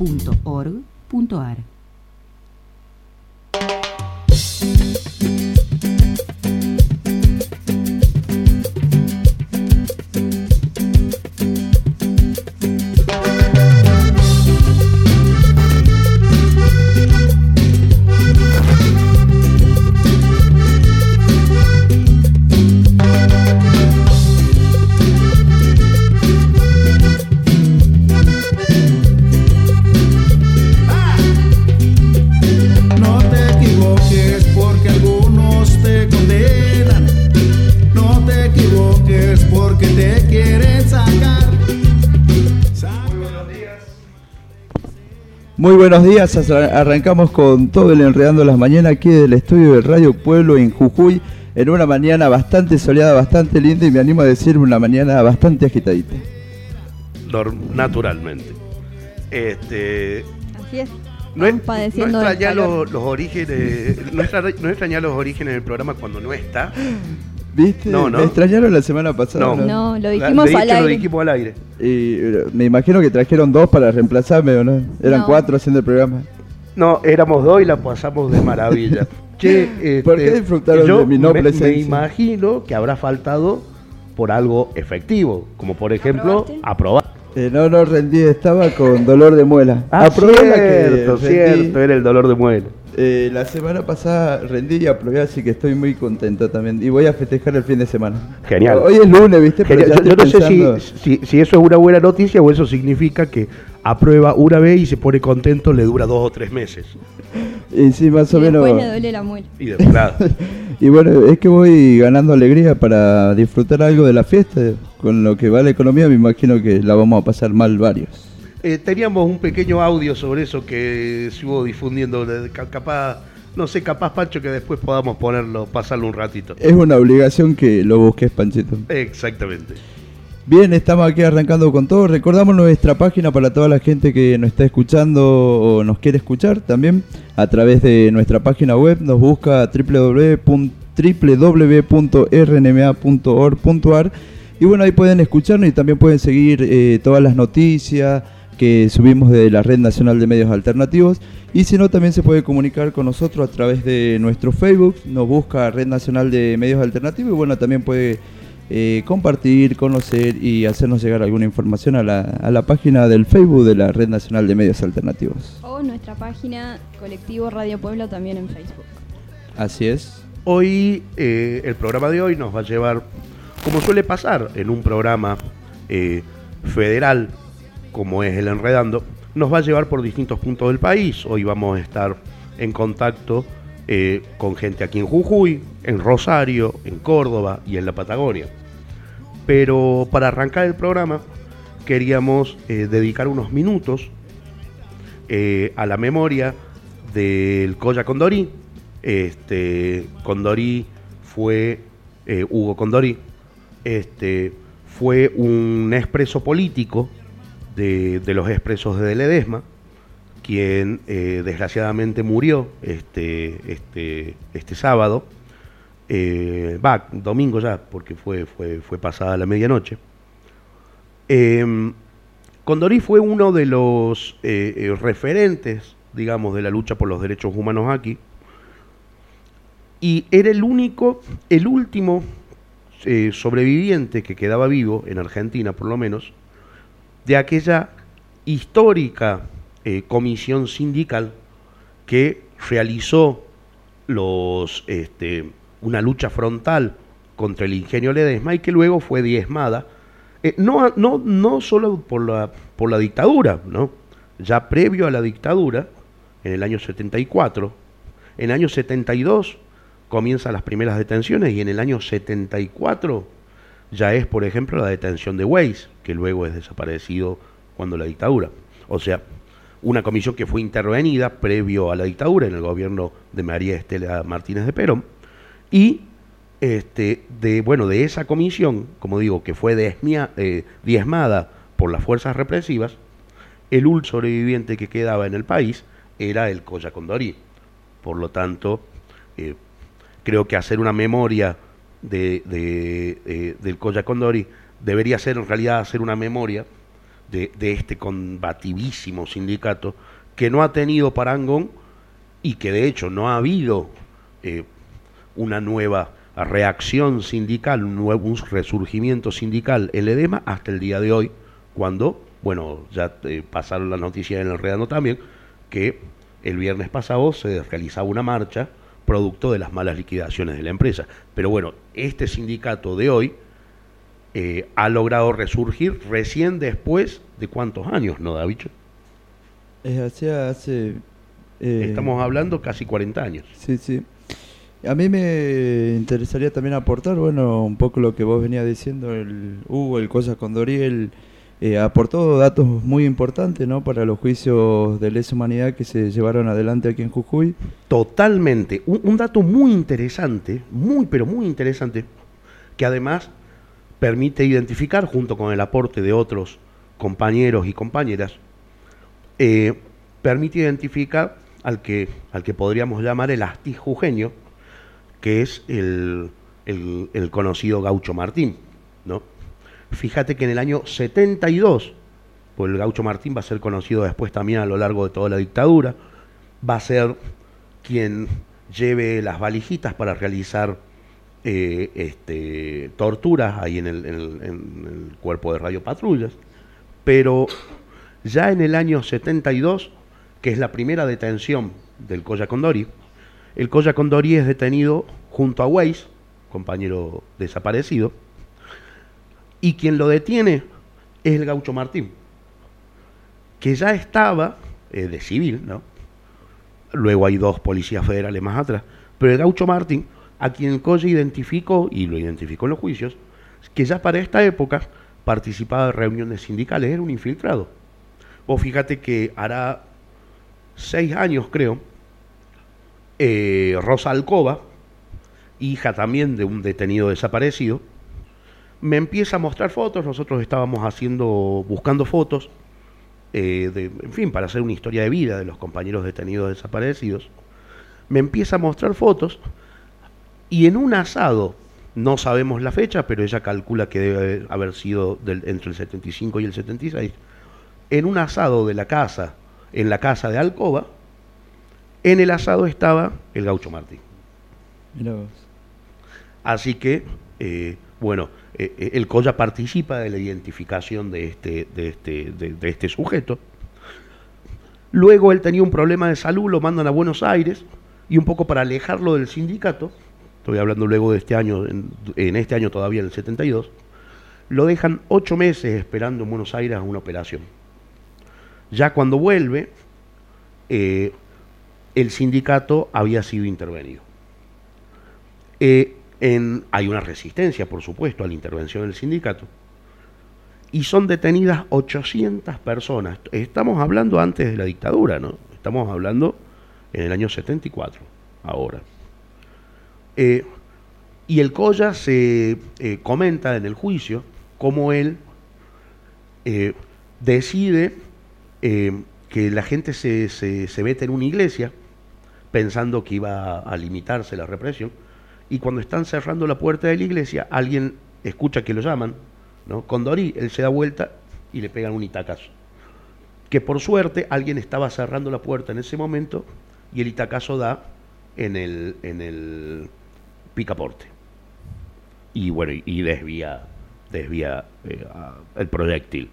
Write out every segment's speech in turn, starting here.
No Muy buenos días, arra- arrancamos con todo el Enredando las Mañanas aquí del estudio del Radio Pueblo en Jujuy, en una mañana bastante soleada, bastante linda y me animo a decir una mañana bastante agitadita. Naturalmente. Este, Así es. no, es, no extrañar los, los orígenes, no extrañar los orígenes del programa cuando no está. ¿Viste? No, no. ¿Me extrañaron la semana pasada? No. No, lo dijimos de al hecho, lo aire. dijimos al aire. Y eh, me imagino que trajeron dos para reemplazarme, ¿o no? Eran No. cuatro haciendo el programa. No, éramos dos y la pasamos de maravilla. Che, este, ¿Por qué disfrutaron yo de mi no me- Me, presencia? imagino que habrá faltado por algo efectivo, como por ejemplo ¿Aprobaste? aprobar. Eh, no, no rendí, estaba con dolor de muela. Ah, Aprobé la que cierto, rendí. cierto, era el dolor de muela. Eh, la semana pasada rendí y aprobé, así que estoy muy contento también. Y voy a festejar el fin de semana. Genial. Hoy es lunes, ¿viste? Pero Yo, no sé si, si, si eso es una buena noticia o eso significa que aprueba una vez y se pone contento, le dura dos o tres meses. Y sí, más o menos. después le duele la muela. Y de verdad. Y bueno, es que voy ganando alegría para disfrutar algo de la fiesta. Con lo que va la economía, me imagino que la vamos a pasar mal varios. Eh, teníamos un pequeño audio sobre eso que se hubo difundiendo. Capaz, no sé, capaz Pancho que después podamos ponerlo, pasarlo un ratito. Es una obligación que lo busques, Panchito. Exactamente. Bien, estamos aquí arrancando con todo. Recordamos nuestra página para toda la gente que nos está escuchando o nos quiere escuchar también a través de nuestra página web. Nos busca www.- www.rnma.org.ar y bueno, ahí pueden escucharnos y también pueden seguir eh, todas las noticias que subimos de la Red Nacional de Medios Alternativos y si no también se puede comunicar con nosotros a través de nuestro Facebook, nos busca Red Nacional de Medios Alternativos y bueno, también puede eh, compartir, conocer y hacernos llegar alguna información a la, a la página del Facebook de la Red Nacional de Medios Alternativos. O nuestra página Colectivo Radio Pueblo también en Facebook. Así es. Hoy, eh, el programa de hoy nos va a llevar, como suele pasar en un programa eh, federal como es el Enredando, nos va a llevar por distintos puntos del país. Hoy vamos a estar en contacto eh, con gente aquí en Jujuy, en Rosario, en Córdoba y en la Patagonia. Pero para arrancar el programa queríamos eh, dedicar unos minutos eh, a la memoria del Colla Condorí. Este, Condorí fue, Hugo Condorí, este, fue un expreso político de, los expresos de Ledesma, quien eh, desgraciadamente murió este, este, este sábado, eh, va, domingo ya, porque fue, fue, fue pasada la medianoche. Eh, Condorí fue uno de los eh, referentes, digamos, de la lucha por los derechos humanos aquí, y era el único, el último sobreviviente que quedaba vivo, en Argentina por lo menos, de aquella histórica eh, comisión sindical que realizó los, este, una lucha frontal contra el ingenio Ledesma y que luego fue diezmada, eh, no, no, no solo por la, por la dictadura, ¿no? ya previo a la dictadura, en el año 74, en el año 72 comienzan las primeras detenciones y en el año 74 ya es, por ejemplo, la detención de Weiss, que luego es desaparecido cuando la dictadura. O sea, una comisión que fue intervenida previo a la dictadura en el gobierno de María Estela Martínez de Perón, y este, de, bueno, de esa comisión, como digo, que fue eh, diezmada por las fuerzas represivas, el último sobreviviente que quedaba en el país era el Condorí. Por lo tanto, eh, creo que hacer una memoria de, de, eh, del Colla Condori debería ser en realidad hacer una memoria de, este combativísimo sindicato que no ha tenido parangón y que de hecho no ha habido eh, una nueva reacción sindical, un nuevo resurgimiento sindical el edema hasta el día de hoy, cuando, bueno, ya eh, pasaron las noticias en el Redano también, que el viernes pasado se realizaba una marcha producto de las malas liquidaciones de la empresa. Pero bueno, este sindicato de hoy eh, ha logrado resurgir recién después de cuántos años, ¿no, David? Es así, hace... eh, Estamos hablando casi 40 años. Sí, sí. A mí me interesaría también aportar, bueno, un poco lo que vos venías diciendo, el Hugo, el Cosa Condoriel, eh, aportó datos muy importantes, ¿no? Para los juicios de lesa humanidad que se llevaron adelante aquí en Jujuy. Totalmente. Un, un dato muy interesante, muy, pero muy interesante, que además permite identificar, junto con el aporte de otros compañeros y compañeras, eh, permite identificar al que, al que podríamos llamar el astijujeño, que es el, el- el conocido Gaucho Martín, ¿no? Fíjate que en el año 72, pues el Gaucho Martín va a ser conocido después también a lo largo de toda la dictadura, va a ser quien lleve las valijitas para realizar eh, este, torturas ahí en el, en el- en el cuerpo de radiopatrullas. Pero ya en el año 72, que es la primera detención del Colla Condori, el Colla Condori es detenido junto a Weiss, compañero desaparecido, y quien lo detiene es el Gaucho Martín, que ya estaba eh, de civil, ¿no? Luego hay dos policías federales más atrás, pero el Gaucho Martín, a quien el Colla identificó, y lo identificó en los juicios, que ya para esta época participaba de reuniones sindicales, era un infiltrado. Vos fíjate que hará seis años, creo, eh, Rosa Alcoba, hija también de un detenido desaparecido, me empieza a mostrar fotos, nosotros estábamos haciendo, buscando fotos, eh, de, en fin, para hacer una historia de vida de los compañeros detenidos desaparecidos, me empieza a mostrar fotos y en un asado, no sabemos la fecha, pero ella calcula que debe haber sido del- entre el 75 y el 76, en un asado de la casa, en la casa de Alcoba, en el asado estaba el gaucho vos. Así que, eh, bueno, eh, eh, el Colla participa de la identificación de este, de, este, de, de este sujeto. Luego él tenía un problema de salud, lo mandan a Buenos Aires y un poco para alejarlo del sindicato, estoy hablando luego de este año, en, este año todavía, en el 72, lo dejan ocho meses esperando en Buenos Aires a una operación. Ya cuando vuelve, eh, el sindicato había sido intervenido. Eh, hay una resistencia, por supuesto, a la intervención del sindicato. Y son detenidas 800 personas. Estamos hablando antes de la dictadura, ¿no? Estamos hablando en el año 74, ahora. Eh, y el Colla se eh, comenta en el juicio cómo él eh, decide que la gente se, se, se mete en una iglesia pensando que iba a limitarse la represión, y cuando están cerrando la puerta de la iglesia, alguien escucha que lo llaman, ¿no? Condorí, él se da vuelta y le pegan un itacazo. Que por suerte alguien estaba cerrando la puerta en ese momento y el itacazo da en el, en el picaporte. Y bueno, y- desvía, desvía eh, el proyectil.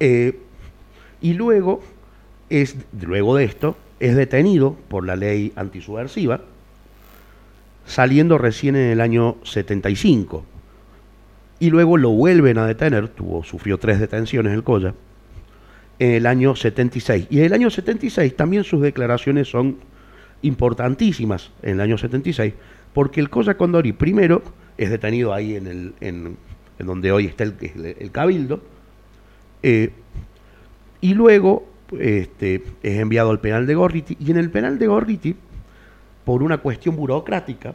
Eh, y luego, es, luego de esto, es detenido por la ley antisubversiva, saliendo recién en el año 75. Y luego lo vuelven a detener, tuvo, sufrió tres detenciones el Colla, en el año 76. Y en el año 76 también sus declaraciones son importantísimas en el año 76, porque el Colla Condori primero es detenido ahí en, el, en, en donde hoy está el, el- el Cabildo, eh, y luego este, es enviado al penal de Gorriti y en el penal de Gorriti, por una cuestión burocrática,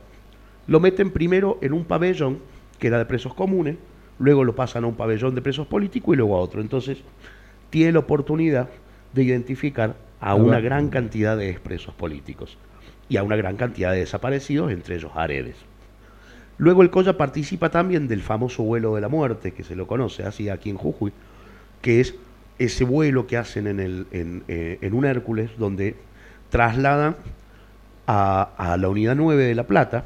lo meten primero en un pabellón que era de presos comunes, luego lo pasan a un pabellón de presos políticos y luego a otro. Entonces, tiene la oportunidad de identificar a una gran cantidad de expresos políticos y a una gran cantidad de desaparecidos, entre ellos Aredes. Luego el Colla participa también del famoso vuelo de la muerte, que se lo conoce así aquí en Jujuy, que es ese vuelo que hacen en, el, en, eh, un Hércules, donde trasladan a, la unidad 9 de La Plata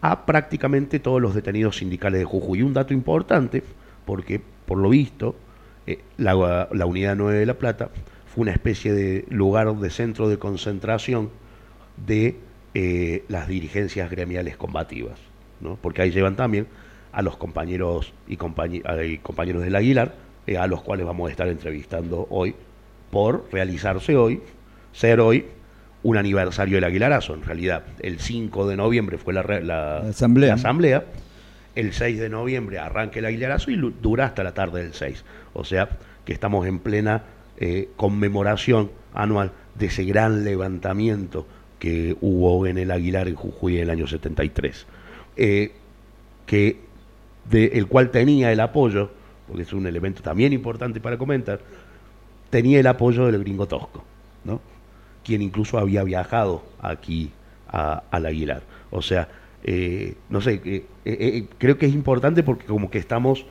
a prácticamente todos los detenidos sindicales de Jujuy. Un dato importante, porque por lo visto, eh, la, la unidad 9 de La Plata fue una especie de lugar de centro de concentración de eh, las dirigencias gremiales combativas, ¿no? porque ahí llevan también a los compañeros y, compañe- y compañeros del Aguilar, eh, a los cuales vamos a estar entrevistando hoy, por realizarse hoy, ser hoy un aniversario del Aguilarazo. En realidad, el 5 de noviembre fue la, re- la- La asamblea. la asamblea, el 6 de noviembre arranca el Aguilarazo y dura hasta la tarde del 6. O sea, que estamos en plena eh, conmemoración anual de ese gran levantamiento que hubo en el Aguilar en Jujuy en el año 73. Eh, que el cual tenía el apoyo, porque es un elemento también importante para comentar, tenía el apoyo del gringo Tosco, ¿no? quien incluso había viajado aquí al Aguilar. O sea, eh, no sé, eh, eh, creo que es importante porque como que estamos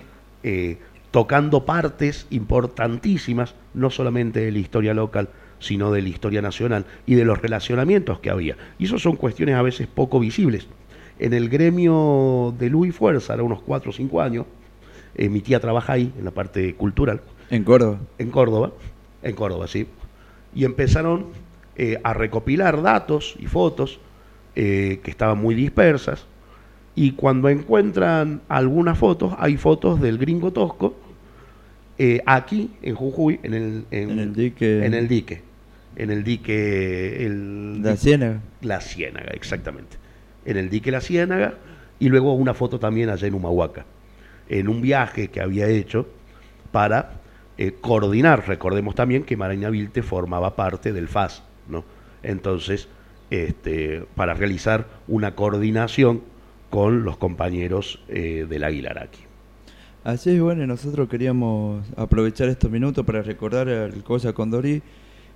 tocando partes importantísimas, no solamente de la historia local, sino de la historia nacional y de los relacionamientos que había. Y eso son cuestiones a veces poco visibles. En el gremio de Luz y Fuerza, era unos 4 o 5 años, eh, mi tía trabaja ahí, en la parte cultural, En Córdoba. en Córdoba, en Córdoba, sí. Y empezaron eh, a recopilar datos y fotos eh, que estaban muy dispersas. Y cuando encuentran algunas fotos, hay fotos del gringo Tosco eh, aquí en Jujuy, en el, En el dique. En el dique. En el dique. El, La Ciénaga. la Ciénaga, exactamente. En el dique La Ciénaga y luego una foto también allá en Humahuaca, en un viaje que había hecho para eh, coordinar. Recordemos también que Maraña Vilte formaba parte del FAS, ¿no? Entonces, este, para realizar una coordinación con los compañeros eh, del Aguilar aquí. Así es, bueno, nosotros queríamos aprovechar estos minutos para recordar al Cosa Condorí,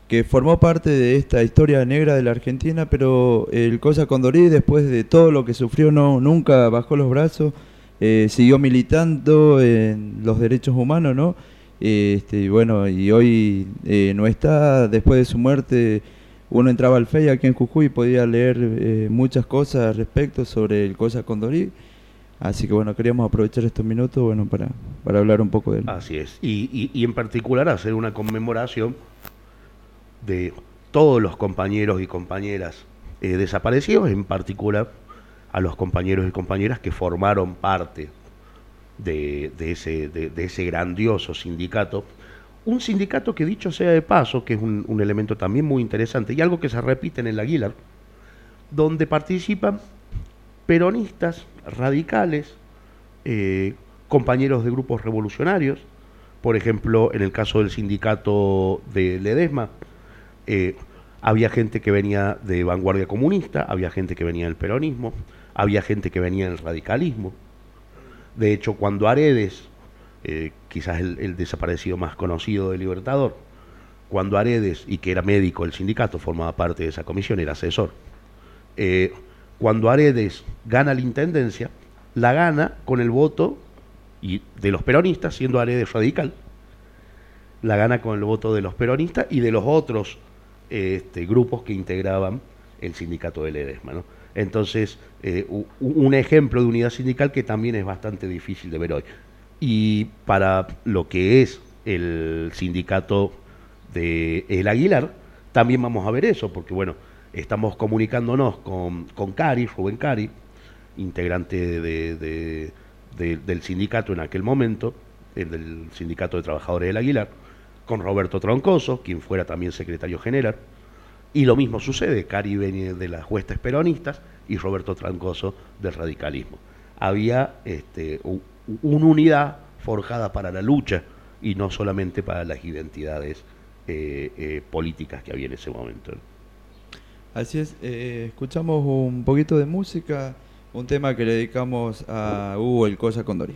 que formó parte de esta historia negra de la Argentina, pero el Cosa Condorí, después de todo lo que sufrió, no nunca bajó los brazos, eh, siguió militando en los derechos humanos, ¿no? Este, y bueno, y hoy eh, no está, después de su muerte, uno entraba al FEI aquí en Jujuy y podía leer eh, muchas cosas al respecto sobre el Cosa Condorí. Así que bueno, queríamos aprovechar estos minutos bueno, para, para hablar un poco de él. Así es. Y, y- en particular hacer una conmemoración de todos los compañeros y compañeras eh, desaparecidos, en particular a los compañeros y compañeras que formaron parte de, de ese, de ese grandioso sindicato. Un sindicato que dicho sea de paso, que es un, un elemento también muy interesante y algo que se repite en el Aguilar, donde participan peronistas, radicales, eh, compañeros de grupos revolucionarios, por ejemplo, en el caso del sindicato de Ledesma, eh, había gente que venía de vanguardia comunista, había gente que venía del peronismo, había gente que venía del radicalismo. De hecho, cuando Aredes, eh, quizás el, desaparecido más conocido del Libertador, cuando Aredes, y que era médico del sindicato, formaba parte de esa comisión, era asesor, cuando Aredes gana la intendencia, la gana con el voto y de los peronistas, siendo Aredes radical, la gana con el voto de los peronistas y de los otros este, grupos que integraban el sindicato de Ledesma. ¿no? Entonces, eh, un ejemplo de unidad sindical que también es bastante difícil de ver hoy. Y para lo que es el sindicato de El Aguilar, también vamos a ver eso, porque bueno, estamos comunicándonos con, con Cari, Rubén Cari, integrante de- de- de- del sindicato en aquel momento, el del sindicato de trabajadores del Aguilar, con Roberto Troncoso, quien fuera también secretario general, y lo mismo sucede, Cari viene de las huestes peronistas y Roberto Troncoso del radicalismo. Había este, una unidad forjada para la lucha y no solamente para las identidades eh, eh, políticas que había en ese momento. Así es, eh, escuchamos un poquito de música, un tema que le dedicamos a Hugo el Cosa Condori.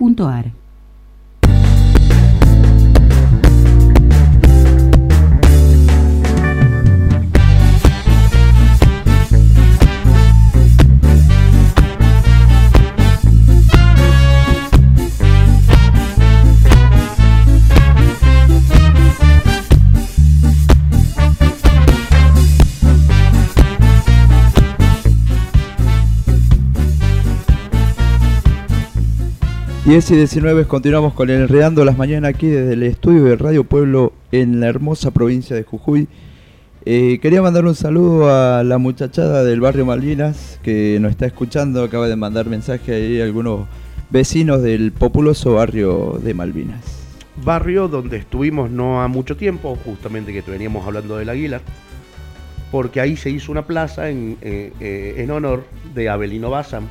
www.rnma.org.ar 10 y 19 continuamos con el Enredando las Mañanas aquí desde el estudio de Radio Pueblo en la hermosa provincia de Jujuy. Eh, quería mandar un saludo a la muchachada del barrio Malvinas que nos está escuchando, acaba de mandar mensaje ahí a algunos vecinos del populoso barrio de Malvinas. Barrio donde estuvimos no ha mucho tiempo, justamente que veníamos hablando del Águila, porque ahí se hizo una plaza en, eh, eh, en honor de Abelino Bazán,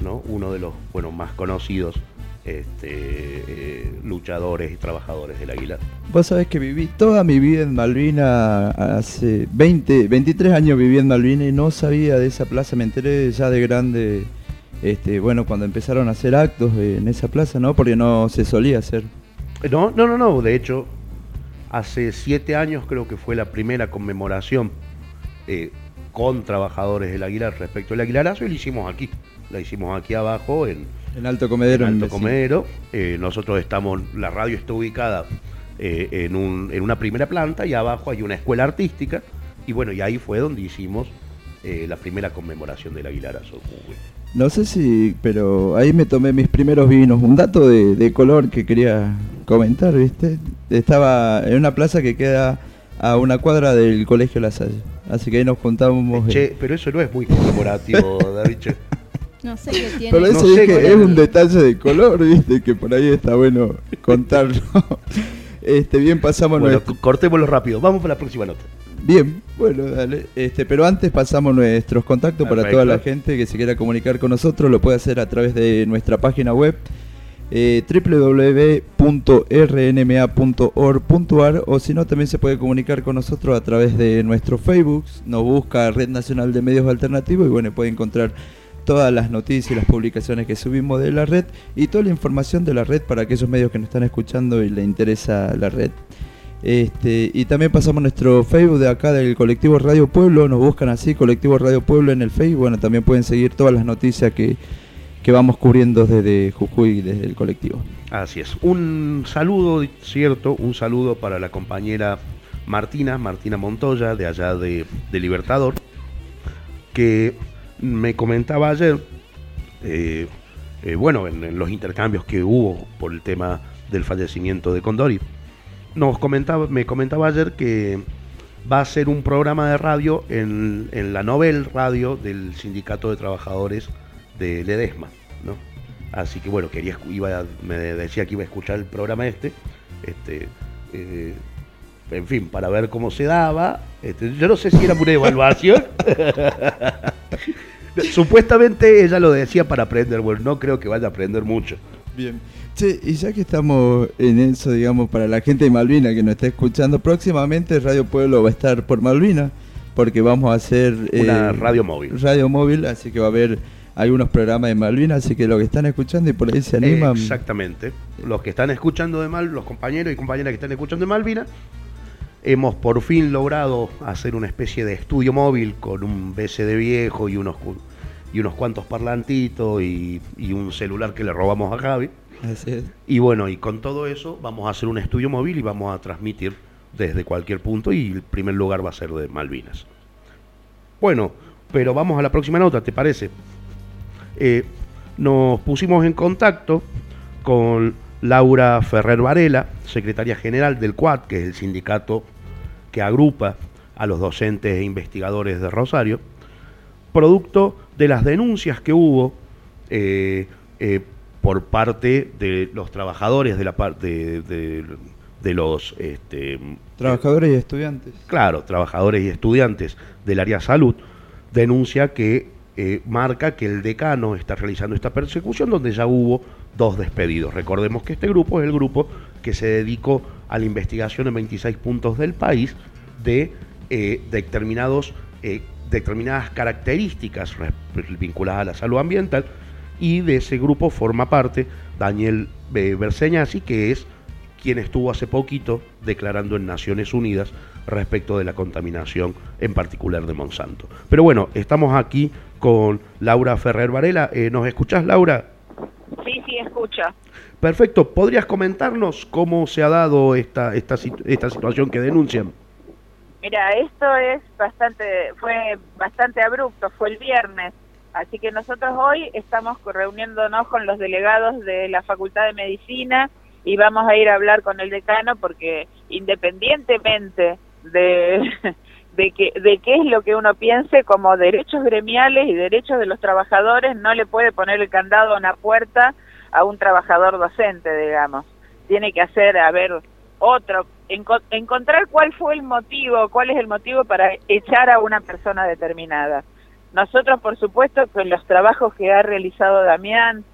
¿no? uno de los bueno, más conocidos este, eh, luchadores y trabajadores del Aguilar. Vos sabés que viví toda mi vida en Malvina, hace 20, 23 años viví en Malvina y no sabía de esa plaza, me enteré ya de grande, este, bueno, cuando empezaron a hacer actos en esa plaza, ¿no? Porque no se solía hacer. No, no, no, no, de hecho, hace siete años creo que fue la primera conmemoración eh, con trabajadores del Aguilar respecto al Aguilarazo y la hicimos aquí, la hicimos aquí abajo en en Alto Comedero. En Alto Comedero. Eh, nosotros estamos, la radio está ubicada eh, en, un, en, una primera planta y abajo hay una escuela artística. Y bueno, y ahí fue donde hicimos eh, la primera conmemoración del Aguilarazo. No sé si, pero ahí me tomé mis primeros vinos. Un dato de, color que quería comentar, ¿viste? Estaba en una plaza que queda a una cuadra del Colegio La Salle. Así que ahí nos juntábamos. Che, pero eso no es muy conmemorativo, David. No sé qué tiene. Pero eso es un detalle de color, ¿viste? Que por ahí está bueno contarlo. este, bien, pasamos bueno, cortémoslo rápido. Vamos para la próxima nota. Bien, bueno, dale. Este, pero antes pasamos nuestros contactos para toda la gente que se quiera comunicar con nosotros. Lo puede hacer a través de nuestra página web eh, www.rnma.org.ar o si no también se puede comunicar con nosotros a través de nuestro Facebook. Nos busca Red Nacional de Medios Alternativos y bueno, puede encontrar todas las noticias y las publicaciones que subimos de la red y toda la información de la red para aquellos medios que nos están escuchando y le interesa la red. Este, y también pasamos nuestro Facebook de acá del colectivo Radio Pueblo, nos buscan así, colectivo Radio Pueblo en el Facebook, bueno, también pueden seguir todas las noticias que, que vamos cubriendo desde Jujuy, desde el colectivo. Así es, un saludo, cierto, un saludo para la compañera Martina, Martina Montoya, de allá de, de Libertador, que me comentaba ayer, eh, eh, bueno, en, los intercambios que hubo por el tema del fallecimiento de Condori, nos comentaba, me comentaba ayer que va a ser un programa de radio en, la Nobel Radio del Sindicato de Trabajadores de Ledesma, ¿no? Así que bueno, quería, iba, me decía que iba a escuchar el programa este, este eh, en fin, para ver cómo se daba. Este, yo no sé si era una evaluación. Supuestamente ella lo decía para aprender, bueno, no creo que vaya a aprender mucho. Bien. Sí, y ya que estamos en eso, digamos, para la gente de Malvina que nos está escuchando, próximamente Radio Pueblo va a estar por Malvina, porque vamos a hacer... Una eh, radio móvil. Radio móvil, así que va a haber algunos programas de Malvina, así que los que están escuchando y por ahí se animan... Exactamente. Los que están escuchando de Mal, los compañeros y compañeras que están escuchando de Malvina, hemos por fin logrado hacer una especie de estudio móvil con un BCD viejo y unos, y unos cuantos parlantitos y, un celular que le robamos a Javi. Y bueno, y con todo eso vamos a hacer un estudio móvil y vamos a transmitir desde cualquier punto y el primer lugar va a ser de Malvinas. Bueno, pero vamos a la próxima nota, ¿te parece? Eh, nos pusimos en contacto con Laura Ferrer Varela, secretaria general del CUAD, que es el sindicato que agrupa a los docentes e investigadores de Rosario, producto de las denuncias que hubo eh, eh, por parte de los trabajadores de la parte de, los este, trabajadores y estudiantes. Claro, trabajadores y estudiantes del área salud, denuncia que eh, marca que el decano está realizando esta persecución donde ya hubo dos despedidos. Recordemos que este grupo es el grupo que se dedicó a la investigación en 26 puntos del país de eh, determinados, eh, determinadas características vinculadas a la salud ambiental y de ese grupo forma parte Daniel eh, Berseñasi, que es quien estuvo hace poquito declarando en Naciones Unidas respecto de la contaminación en particular de Monsanto. Pero bueno, estamos aquí con Laura Ferrer Varela. ¿Nos escuchás, Laura? Sí, sí, escucha. Perfecto. ¿Podrías comentarnos cómo se ha dado esta, esta, esta situación que denuncian? Mira, esto es bastante, fue bastante abrupto, fue el viernes. Así que nosotros hoy estamos reuniéndonos con los delegados de la Facultad de Medicina y vamos a ir a hablar con el decano porque independientemente de, de, que, de qué es lo que uno piense como derechos gremiales y derechos de los trabajadores, no le puede poner el candado a una puerta a un trabajador docente, digamos. Tiene que hacer, a ver, otro, encontrar cuál fue el motivo, cuál es el motivo para echar a una persona determinada. Nosotros, por supuesto, con los trabajos que ha realizado Damián,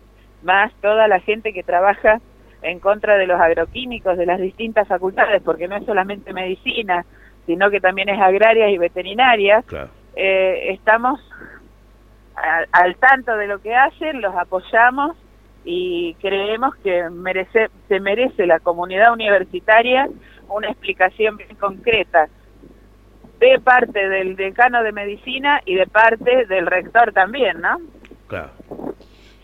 más toda la gente que trabaja en contra de los agroquímicos de las distintas facultades, porque no es solamente medicina, sino que también es agraria y veterinaria, eh, estamos al tanto de lo que hacen, los apoyamos y creemos que merece, se merece la comunidad universitaria una explicación bien concreta de parte del decano de medicina y de parte del rector también, ¿no? Claro.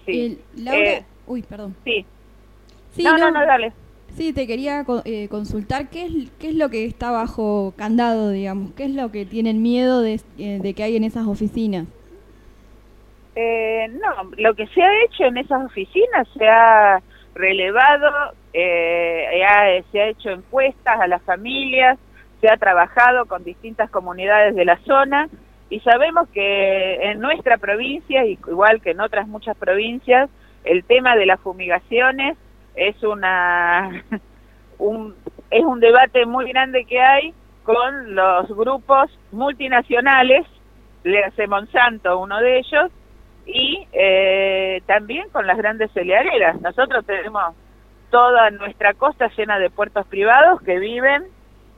Sí. Laura, eh, uy, perdón. Sí. no, no, no, dale. Sí, te quería eh, consultar qué es, qué es lo que está bajo candado, digamos, qué es lo que tienen miedo de, eh, que hay en esas oficinas. Eh, no, lo que se ha hecho en esas oficinas se ha relevado, se ha hecho encuestas a las familias, se ha trabajado con distintas comunidades de la zona y sabemos que en nuestra provincia, igual que en otras muchas provincias, el tema de las fumigaciones es una un, es un debate muy grande que hay con los grupos multinacionales, le hace Monsanto uno de ellos, y eh, también con las grandes cerealeras. Nosotros tenemos toda nuestra costa llena de puertos privados que viven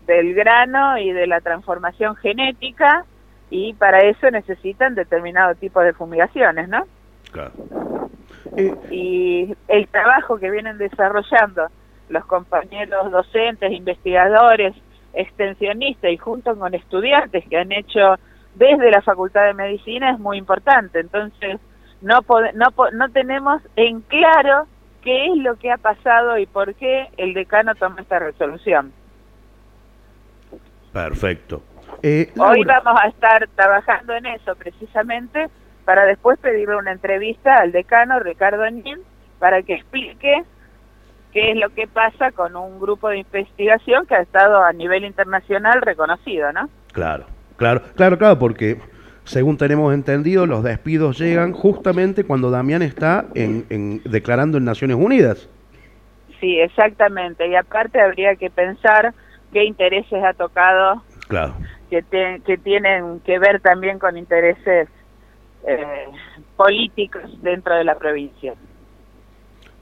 del grano y de la transformación genética y para eso necesitan determinado tipo de fumigaciones, ¿no? Claro. Y el trabajo que vienen desarrollando los compañeros docentes, investigadores, extensionistas y junto con estudiantes que han hecho desde la Facultad de Medicina es muy importante. Entonces, no, no, no tenemos en claro qué es lo que ha pasado y por qué el decano toma esta resolución. Perfecto. Eh, Hoy vamos a estar trabajando en eso precisamente para después pedirle una entrevista al decano Ricardo Nin para que explique qué es lo que pasa con un grupo de investigación que ha estado a nivel internacional reconocido, ¿no? Claro, claro, claro, claro, porque según tenemos entendido, los despidos llegan justamente cuando Damián está en, declarando en Naciones Unidas. Sí, exactamente. Y aparte habría que pensar qué intereses ha tocado claro. que, que tienen que ver también con intereses eh, políticos dentro de la provincia.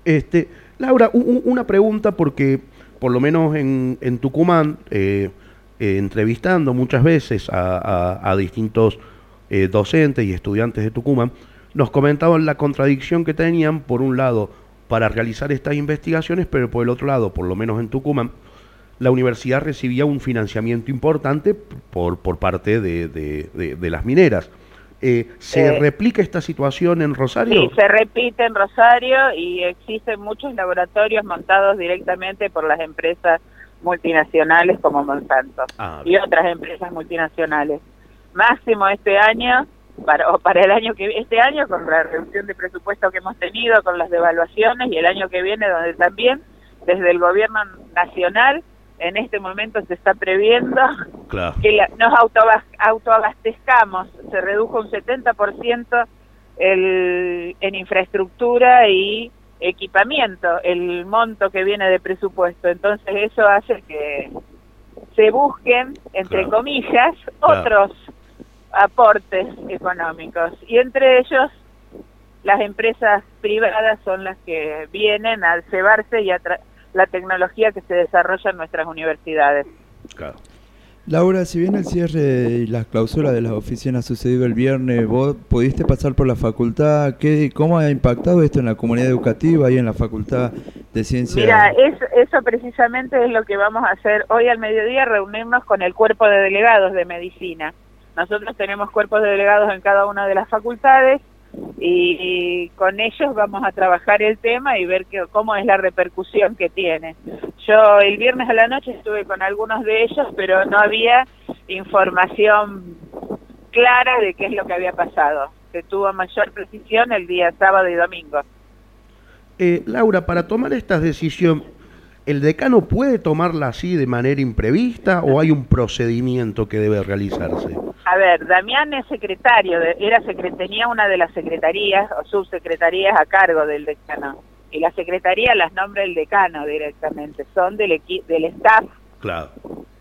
Este, Laura, una pregunta porque por lo menos en, en Tucumán, eh, eh, entrevistando muchas veces a, distintos docentes y estudiantes de Tucumán, nos comentaban la contradicción que tenían, por un lado, para realizar estas investigaciones, pero por el otro lado, por lo menos en Tucumán, la universidad recibía un financiamiento importante por, por parte de, de las mineras. Eh, ¿Se eh, replica esta situación en Rosario? Sí, se repite en Rosario y existen muchos laboratorios montados directamente por las empresas multinacionales como Monsanto ah, y otras empresas multinacionales. Máximo este año, para, o para el año que este año con la reducción de presupuesto que hemos tenido, con las devaluaciones y el año que viene donde también desde el gobierno nacional en este momento se está previendo que nos autoabastezcamos, se redujo un 70% el, en infraestructura y equipamiento, el monto que viene de presupuesto. Entonces eso hace que se busquen, entre comillas, otros aportes económicos. Y entre ellos las empresas privadas son las que vienen a cebarse y a, la tecnología que se desarrolla en nuestras universidades. Claro. Laura, si bien el cierre y las clausuras de las oficinas sucedió el viernes, vos pudiste pasar por la facultad, ¿qué, ¿cómo ha impactado esto en la comunidad educativa y en la facultad de ciencias? Mira, eso precisamente es lo que vamos a hacer hoy al mediodía, reunirnos con el cuerpo de delegados de medicina. Nosotros tenemos cuerpos de delegados en cada una de las facultades y, con ellos vamos a trabajar el tema y ver que, cómo es la repercusión que tiene. Yo el viernes a la noche estuve con algunos de ellos, pero no había información clara de qué es lo que había pasado. se tuvo mayor precisión el día sábado y domingo. Eh, Laura, para tomar esta decisión, ¿el decano puede tomarla así de manera imprevista o hay un procedimiento que debe realizarse? A ver, Damián es secretario, de- era tenía una de las secretarías o subsecretarías a cargo del decano. Y la secretaría las nombra el decano directamente, son del, equi- del staff Claro.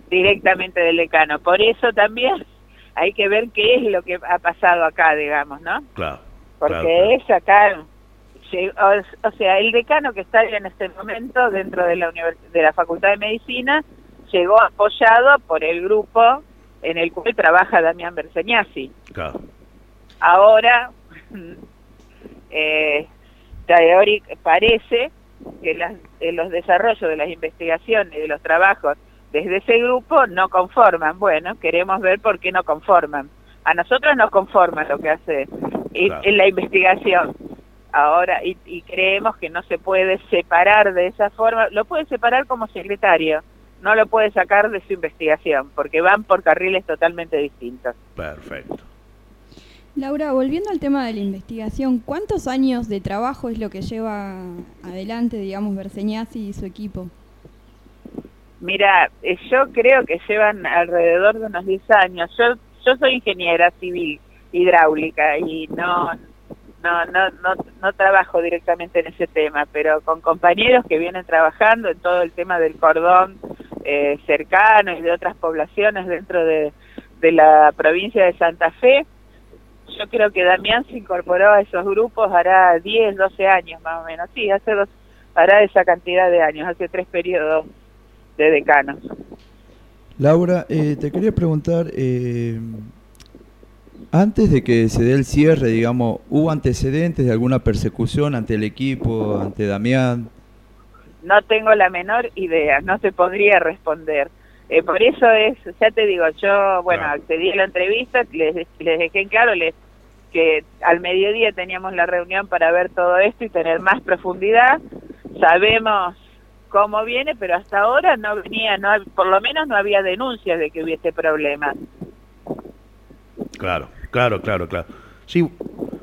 directamente del decano. Por eso también hay que ver qué es lo que ha pasado acá, digamos, ¿no? Claro. Porque claro, es acá, o, o sea, el decano que está en este momento dentro de la, de la Facultad de Medicina llegó apoyado por el grupo en el cual trabaja Damián Berseñasi. Claro. Ahora, eh, parece que las- eh, los desarrollos de las investigaciones y de los trabajos desde ese grupo no conforman. Bueno, queremos ver por qué no conforman. A nosotros nos conforma lo que hace Claro. en la investigación. Ahora, y, y creemos que no se puede separar de esa forma. Lo puede separar como secretario, no lo puede sacar de su investigación, porque van por carriles totalmente distintos. Perfecto. Laura, volviendo al tema de la investigación, ¿cuántos años de trabajo es lo que lleva adelante, digamos, Berseñasi y su equipo? Mira, eh, yo creo que llevan alrededor de unos 10 años. Yo yo soy ingeniera civil hidráulica y no no no no no trabajo directamente en ese tema, pero con compañeros que vienen trabajando en todo el tema del cordón eh, cercano y de otras poblaciones dentro de, de la provincia de Santa Fe. Yo creo que Damián se incorporó a esos grupos hará 10, 12 años más o menos. Sí, hace dos, hará esa cantidad de años, hace tres periodos de decanos. Laura, eh, te quería preguntar, eh, antes de que se dé el cierre, digamos, ¿hubo antecedentes de alguna persecución ante el equipo, ante Damián? No tengo la menor idea, no te podría responder. Eh, por eso es, ya te digo, yo, bueno, Claro. accedí a la entrevista, les, les dejé en claro les, que al mediodía teníamos la reunión para ver todo esto y tener más profundidad. Sabemos cómo viene, pero hasta ahora no venía, no, por lo menos no había denuncias de que hubiese problemas. Claro, claro, claro, claro. Sí,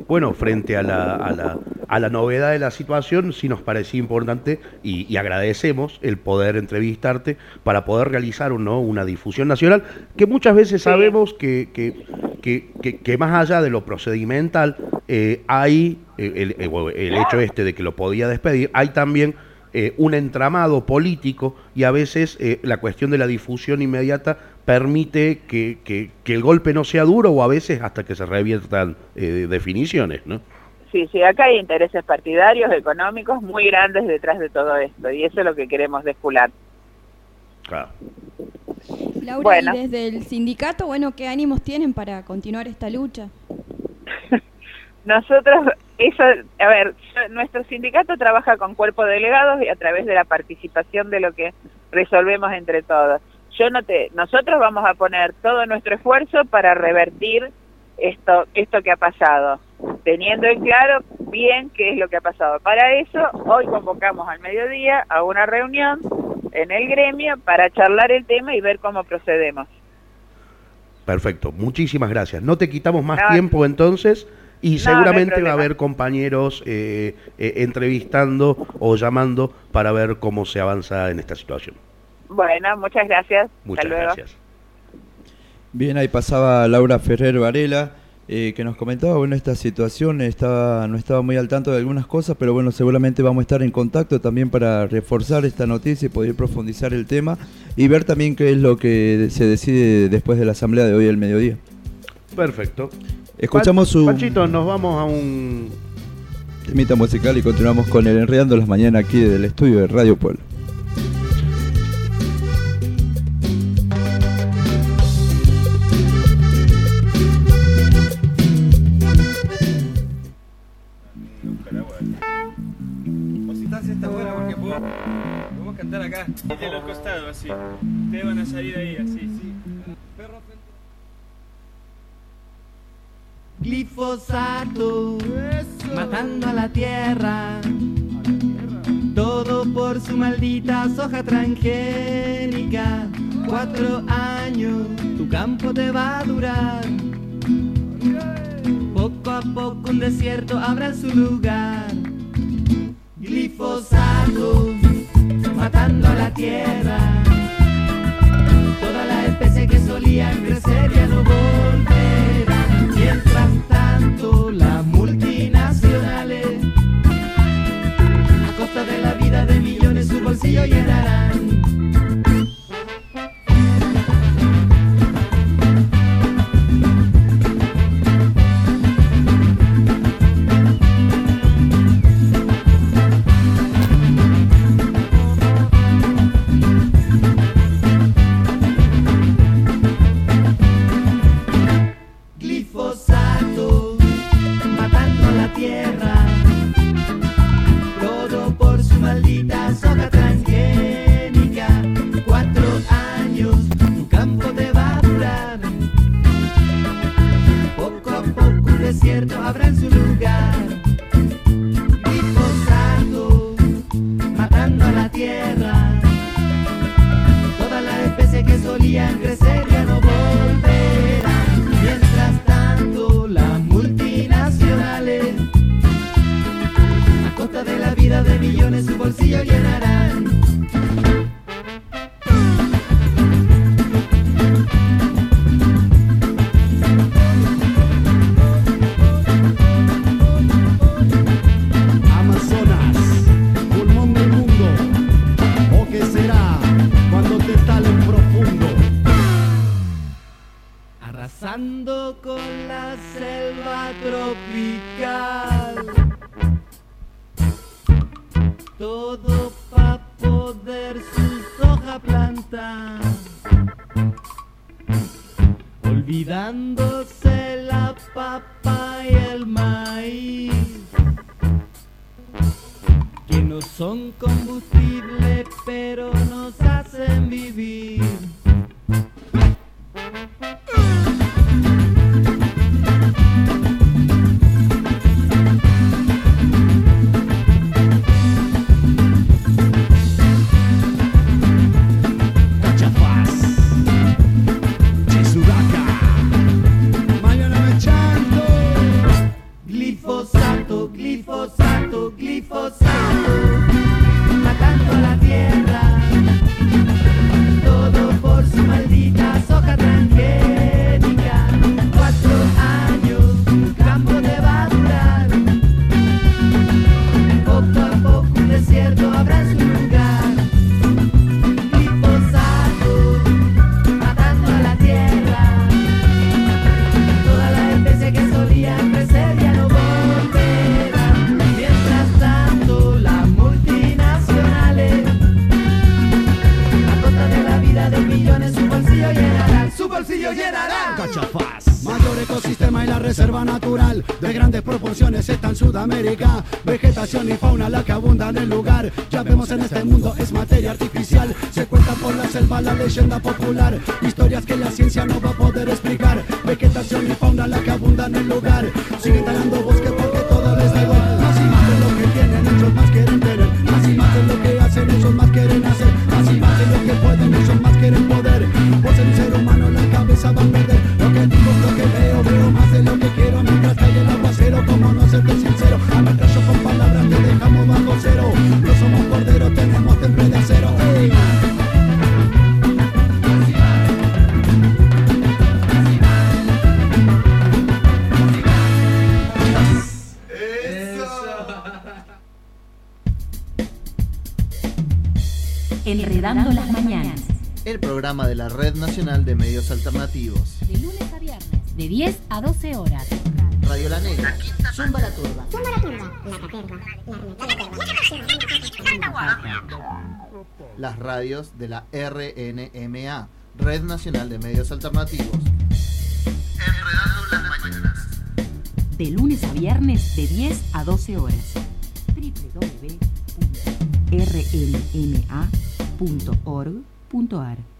bueno, frente a la, a la, a la novedad de la situación, sí nos parecía importante y, agradecemos el poder entrevistarte para poder realizar ¿no? una difusión nacional, que muchas veces sabemos que, que, que, que- más allá de lo procedimental, eh, hay eh, el, bueno, el hecho este de que lo podía despedir, hay también eh, un entramado político y a veces eh, la cuestión de la difusión inmediata permite que, que- que el golpe no sea duro o a veces hasta que se reviertan eh, definiciones, ¿no? Sí, sí, acá hay intereses partidarios, económicos muy grandes detrás de todo esto y eso es lo que queremos descular. Claro. Laura, Bueno. y desde el sindicato, bueno, ¿qué ánimos tienen para continuar esta lucha? Nosotros, eso, a ver, yo- nuestro sindicato trabaja con cuerpo de delegados y a través de la participación de lo que resolvemos entre todos. Yo no te, nosotros vamos a poner todo nuestro esfuerzo para revertir esto, esto que ha pasado, teniendo en claro bien qué es lo que ha pasado. Para eso, hoy convocamos al mediodía a una reunión en el gremio para charlar el tema y ver cómo procedemos. Perfecto, muchísimas gracias. No te quitamos más No, tiempo entonces y no seguramente va a haber compañeros eh, eh, entrevistando o llamando para ver cómo se avanza en esta situación. Bueno, muchas gracias. Muchas Hasta luego. gracias. Bien, ahí pasaba Laura Ferrer Varela, eh, que nos comentaba, bueno, esta situación, estaba, no estaba muy al tanto de algunas cosas, pero bueno, seguramente vamos a estar en contacto también para reforzar esta noticia y poder profundizar el tema y ver también qué es lo que se decide después de la asamblea de hoy al mediodía. Perfecto. Escuchamos su Panchito, nos vamos a un temita musical y continuamos con el Enredando las Mañanas aquí del estudio de Radio Pueblo. De los costados, así. Ustedes van a salir ahí, así, sí. Perro. Glifosato, matando a la tierra. Todo por su maldita soja transgénica. Cuatro años, tu campo te va a durar. Poco a poco un desierto habrá su lugar. Glifosato, matando a la tierra. Toda la especie que solía crecer ya no volverá. Mientras tanto, las multinacionales, a costa de la vida de millones, su bolsillo llenarán. Bolsillo llenarán. Amazonas, pulmón del mundo, ¿o qué será cuando te talen profundo? Arrasando con la selva tropical. Todo pa' poder su soja plantar. Olvidándose la papa y el maíz. Que no son combustible, pero nos hacen vivir. Vegetación y fauna la que abunda en el lugar. Ya vemos en este mundo es materia artificial. Se cuenta por la selva la leyenda popular. Historias que la ciencia no va a poder explicar. Vegetación y fauna la que abunda en el lugar. Siguen talando bosque De la RNMA. Red Nacional de Medios Alternativos. Enredando las mañanas. De lunes a viernes. De 10 a 12 horas. www.rnma.org.ar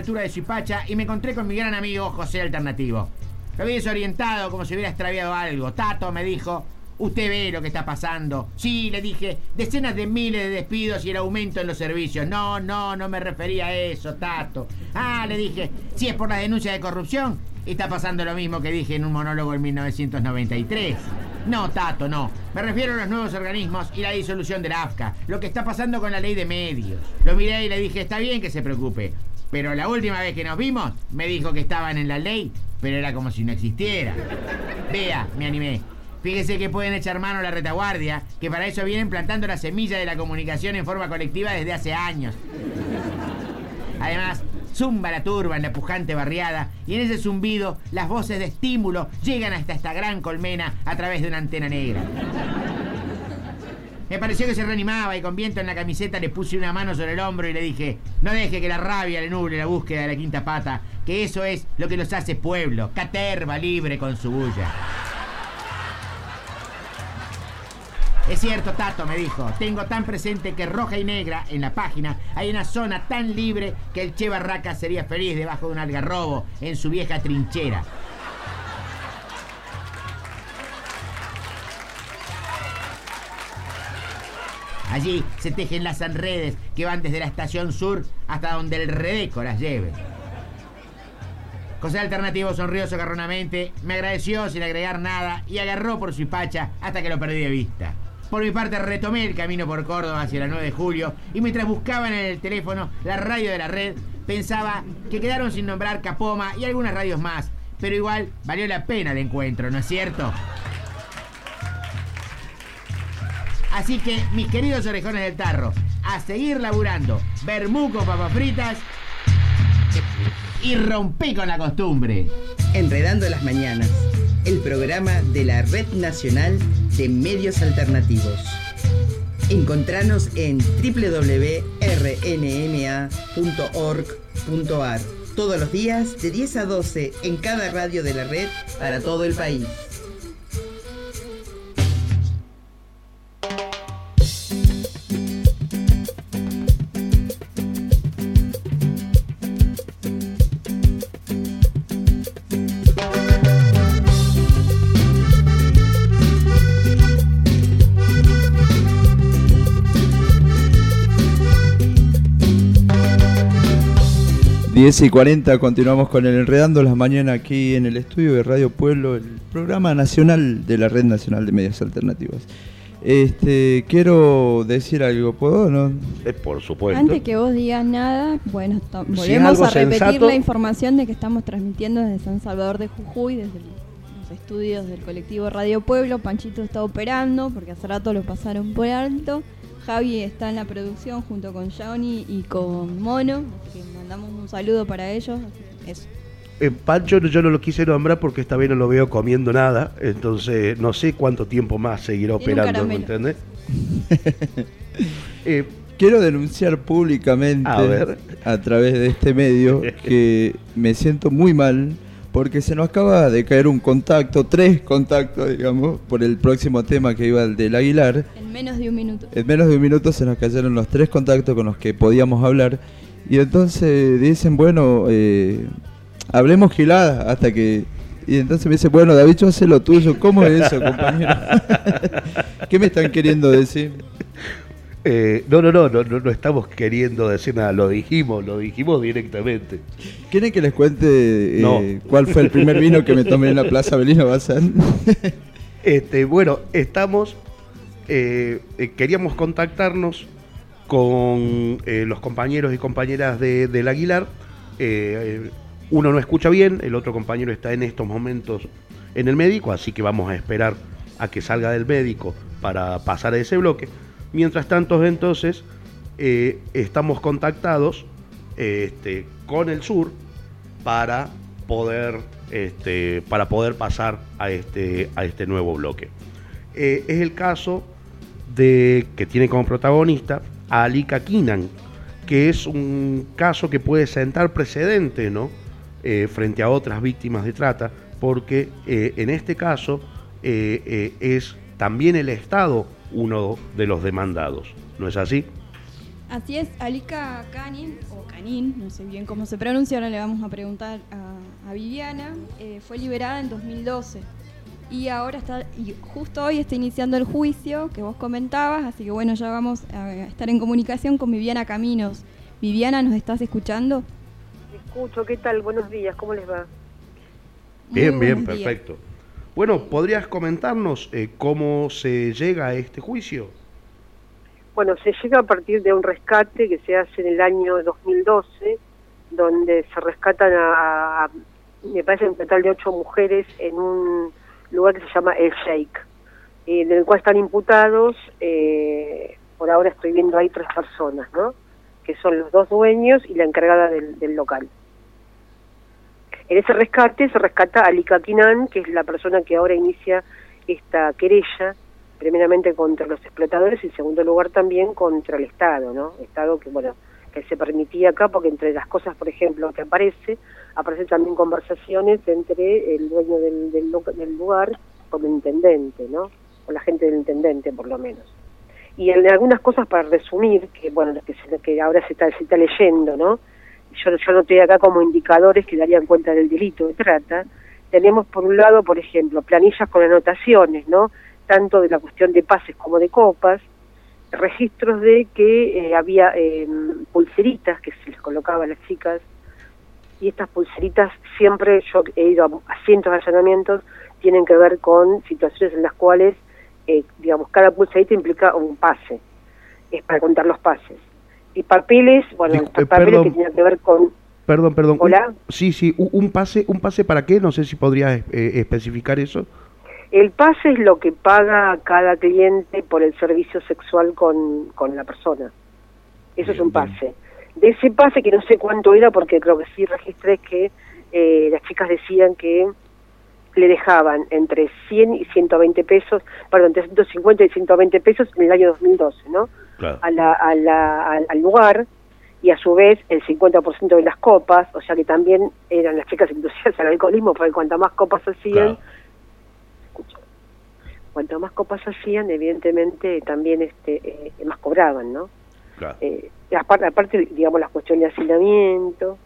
altura de Suipacha y me encontré con mi gran amigo José Alternativo. Lo vi desorientado, como si hubiera extraviado algo. Tato me dijo, usted ve lo que está pasando. Sí, le dije, decenas de miles de despidos y el aumento en los servicios. No, no, no me refería a eso, Tato. Ah, le dije, si es por la denuncia de corrupción, está pasando lo mismo que dije en un monólogo en 1993. No, Tato, no. Me refiero a los nuevos organismos y la disolución de la AFCA. Lo que está pasando con la ley de medios. Lo miré y le dije, está bien que se preocupe. Pero la última vez que nos vimos, me dijo que estaban en la ley, pero era como si no existiera. Vea, me animé. Fíjese que pueden echar mano a la retaguardia, que para eso vienen plantando la semilla de la comunicación en forma colectiva desde hace años. Además, zumba la turba en la pujante barriada y en ese zumbido las voces de estímulo llegan hasta esta gran colmena a través de una antena negra. Me pareció que se reanimaba y con viento en la camiseta le puse una mano sobre el hombro y le dije, no deje que la rabia le nuble la búsqueda de la quinta pata, que eso es lo que los hace pueblo, caterva libre con su bulla. Es cierto, Tato, me dijo. Tengo tan presente que roja y negra en la página hay una zona tan libre que el Che Barraca sería feliz debajo de un algarrobo en su vieja trinchera. Allí se tejen las redes que van desde la estación sur hasta donde el Redeco las lleve. José Alternativo sonrió socarronamente, me agradeció sin agregar nada y agarró por su pacha hasta que lo perdí de vista. Por mi parte retomé el camino por Córdoba hacia la 9 de julio y mientras buscaba en el teléfono la radio de la red, pensaba que quedaron sin nombrar Capoma y algunas radios más, pero igual valió la pena el encuentro, ¿no es cierto? Así que, mis queridos orejones del tarro, a seguir laburando, vermú con papas fritas y rompí con la costumbre. Enredando las mañanas, el programa de la Red Nacional de Medios Alternativos. Encontranos en www.rnma.org.ar todos los días de 10 a 12 en cada radio de la red para todo el país. Diez y 40 continuamos con el Enredando las Mañanas aquí en el estudio de Radio Pueblo, el programa nacional de la Red Nacional de Medios Alternativos. Este, quiero decir algo, ¿puedo o no? Eh, por supuesto. Antes que vos digas nada, bueno, Si volvemos a repetir sensato- la información de que estamos transmitiendo desde San Salvador de Jujuy, desde los estudios del colectivo Radio Pueblo. Panchito está operando porque hace rato lo pasaron por alto. Javi está en la producción junto con Johnny y con Mono, así que mandamos un saludo para ellos. Eso. En Pancho yo no lo quise nombrar porque esta vez no lo veo comiendo nada, entonces no sé cuánto tiempo más seguirá Tiene operando, ¿me entendés? Eh, Quiero denunciar públicamente A ver. a través de este medio que me siento muy mal porque se nos acaba de caer un contacto, tres contactos, digamos, por el próximo tema que iba el del Aguilar. En menos de un minuto. En menos de un minuto se nos cayeron los tres contactos con los que podíamos hablar. Y entonces dicen, bueno, eh, hablemos gilada hasta que... Y entonces me dice, bueno, David, yo hace lo tuyo. ¿Cómo es eso, compañero? ¿Qué me están queriendo decir? eh, no, no, no, no, no, no estamos queriendo decir nada, lo dijimos, lo dijimos directamente. ¿Quieren que les cuente eh, No. cuál fue el primer vino que me tomé en la Plaza Belino Bazán? Este, bueno, estamos, eh, eh, queríamos contactarnos con eh, los compañeros y compañeras de, del Aguilar. Eh, eh, uno no escucha bien, el otro compañero está en estos momentos en el médico, así que vamos a esperar a que salga del médico para pasar a ese bloque. Mientras tanto, entonces, estamos contactados este, con el sur para poder, este, para poder pasar a este, a este nuevo bloque. Es el caso de que tiene como protagonista a Alika Kinan, que es un caso que puede sentar precedente, ¿no? eh, frente a otras víctimas de trata, porque eh, en este caso eh, eh, es también el Estado uno de los demandados, ¿no es así? Así es, Alika Canin, o Canin, no sé bien cómo se pronuncia, ahora le vamos a preguntar a, Viviana, fue liberada en 2012 y ahora está, y justo hoy está iniciando el juicio que vos comentabas, así que bueno, ya vamos a estar en comunicación con Viviana Caminos. Viviana, ¿nos estás escuchando? Escucho, ¿qué tal? Buenos días, ¿cómo les va? Bien, Muy bien, días. perfecto. Bueno, ¿podrías comentarnos eh, cómo se llega a este juicio? Bueno, se llega a partir de un rescate que se hace en el año 2012, donde se rescatan a, a- me parece, un total de ocho mujeres en un lugar que se llama El Sheikh, en el cual están imputados, eh, por ahora estoy viendo ahí tres personas, ¿no? Que son los dos dueños y la encargada del, local. En ese rescate se rescata a Lika Kinan, que es la persona que ahora inicia esta querella, primeramente contra los explotadores y en segundo lugar también contra el Estado, ¿no? Estado que, bueno, que se permitía acá, porque entre las cosas, por ejemplo, que aparece, aparecen también conversaciones entre el dueño del, del, del lugar con el intendente, ¿no? Con la gente del intendente, por lo menos. Y en algunas cosas para resumir, que bueno, que, se- que ahora se está, se está leyendo, ¿no? Yo, yo noté acá como indicadores que darían cuenta del delito de trata. Tenemos por un lado, por ejemplo, planillas con anotaciones, ¿no? Tanto de la cuestión de pases como de copas, registros de que eh, había eh, pulseritas que se les colocaba a las chicas y estas pulseritas siempre yo he ido a, a cientos de allanamientos tienen que ver con situaciones en las cuales eh, digamos cada pulserita implica un pase es para contar los pases y papeles bueno Discu- eh, papeles perdón. que tienen que ver con Perdón, perdón. un- Hola. sí, sí, un, un pase, un pase para qué? No sé si podrías eh, especificar eso. el pase es lo que paga cada cliente por el servicio sexual con, con la persona eso es un pase de ese pase que no sé cuánto era porque creo que sí registré que eh, las chicas decían que le dejaban entre 100 y 120 pesos, perdón, entre 150 y 120 pesos en el año 2012, ¿no? Claro. A la, a la, al, al lugar y a su vez el 50% de las copas, o sea que también eran las chicas inducidas al alcoholismo, porque cuanto más copas hacían, escucha, cuanto más copas hacían, evidentemente también este eh, más cobraban, ¿no? Claro. Eh, aparte, aparte, digamos, las cuestiones de hacinamiento.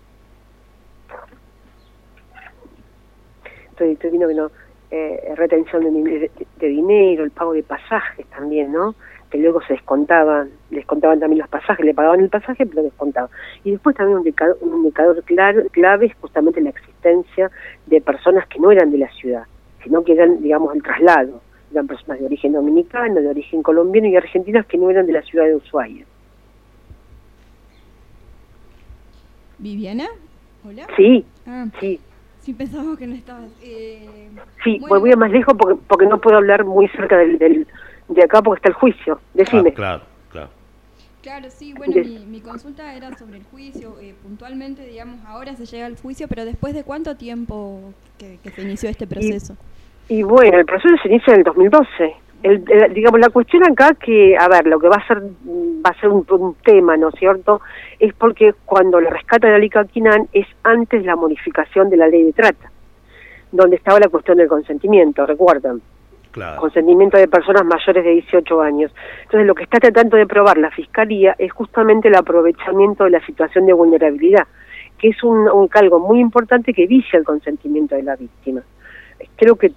Estoy, estoy viendo que no, eh, retención de, dinero, el pago de pasajes también, ¿no? Que luego se descontaban, descontaban también los pasajes, le pagaban el pasaje, pero descontaban. Y después también un indicador, un indicador clave es justamente la existencia de personas que no eran de la ciudad, sino que eran, digamos, el traslado. Eran personas de origen dominicano, de origen colombiano y argentinas que no eran de la ciudad de Ushuaia. Viviana, hola. Sí, Ah, sí. sí, pensábamos que no estabas. Eh, Sí, Bueno. voy a más lejos porque, porque no puedo hablar muy cerca del, del- de acá porque está el juicio. Decime. Ah, claro, claro. Claro, sí, bueno, mi, mi consulta era sobre el juicio. eh, puntualmente, digamos, ahora se llega al juicio, pero después de cuánto tiempo que, que se inició este proceso. Y bueno, el proceso se inicia en el 2012. El, el- digamos, la cuestión acá que, a ver, lo que va a ser va a ser un, un tema, ¿no es cierto? Es porque cuando le rescatan a Lika Kinan es antes la modificación de la ley de trata, donde estaba la cuestión del consentimiento, recuerdan. Claro. consentimiento de personas mayores de 18 años. Entonces, lo que está tratando de probar la Fiscalía es justamente el aprovechamiento de la situación de vulnerabilidad, que es un, un algo muy importante que vicia el consentimiento de la víctima. Creo que,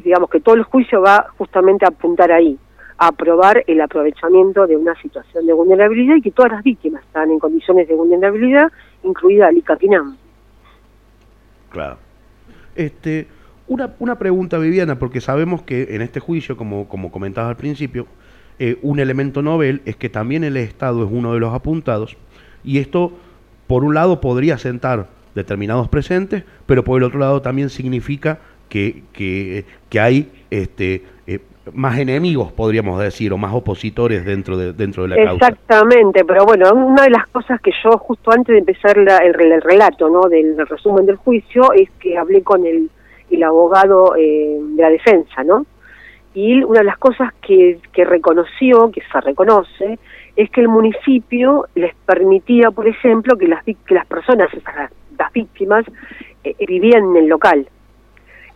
digamos, que todo el juicio va justamente a apuntar ahí, a probar el aprovechamiento de una situación de vulnerabilidad y que todas las víctimas están en condiciones de vulnerabilidad, incluida Alika Pinam. Claro. Este, una, una pregunta, Viviana, porque sabemos que en este juicio, como, como comentabas al principio, eh, un elemento novel es que también el Estado es uno de los apuntados, y esto, por un lado, podría sentar determinados presentes, pero por el otro lado también significa que, que, que hay este, eh, más enemigos, podríamos decir, o más opositores dentro de, dentro de la causa. Exactamente, pero bueno, una de las cosas que yo justo antes de empezar la- el, el relato, ¿no? Del resumen del juicio, es que hablé con el, el abogado eh, de la defensa, ¿no? Y una de las cosas que, que reconoció, que se reconoce, es que el municipio les permitía, por ejemplo, que las, que las personas, las víctimas, eh, vivían en el local.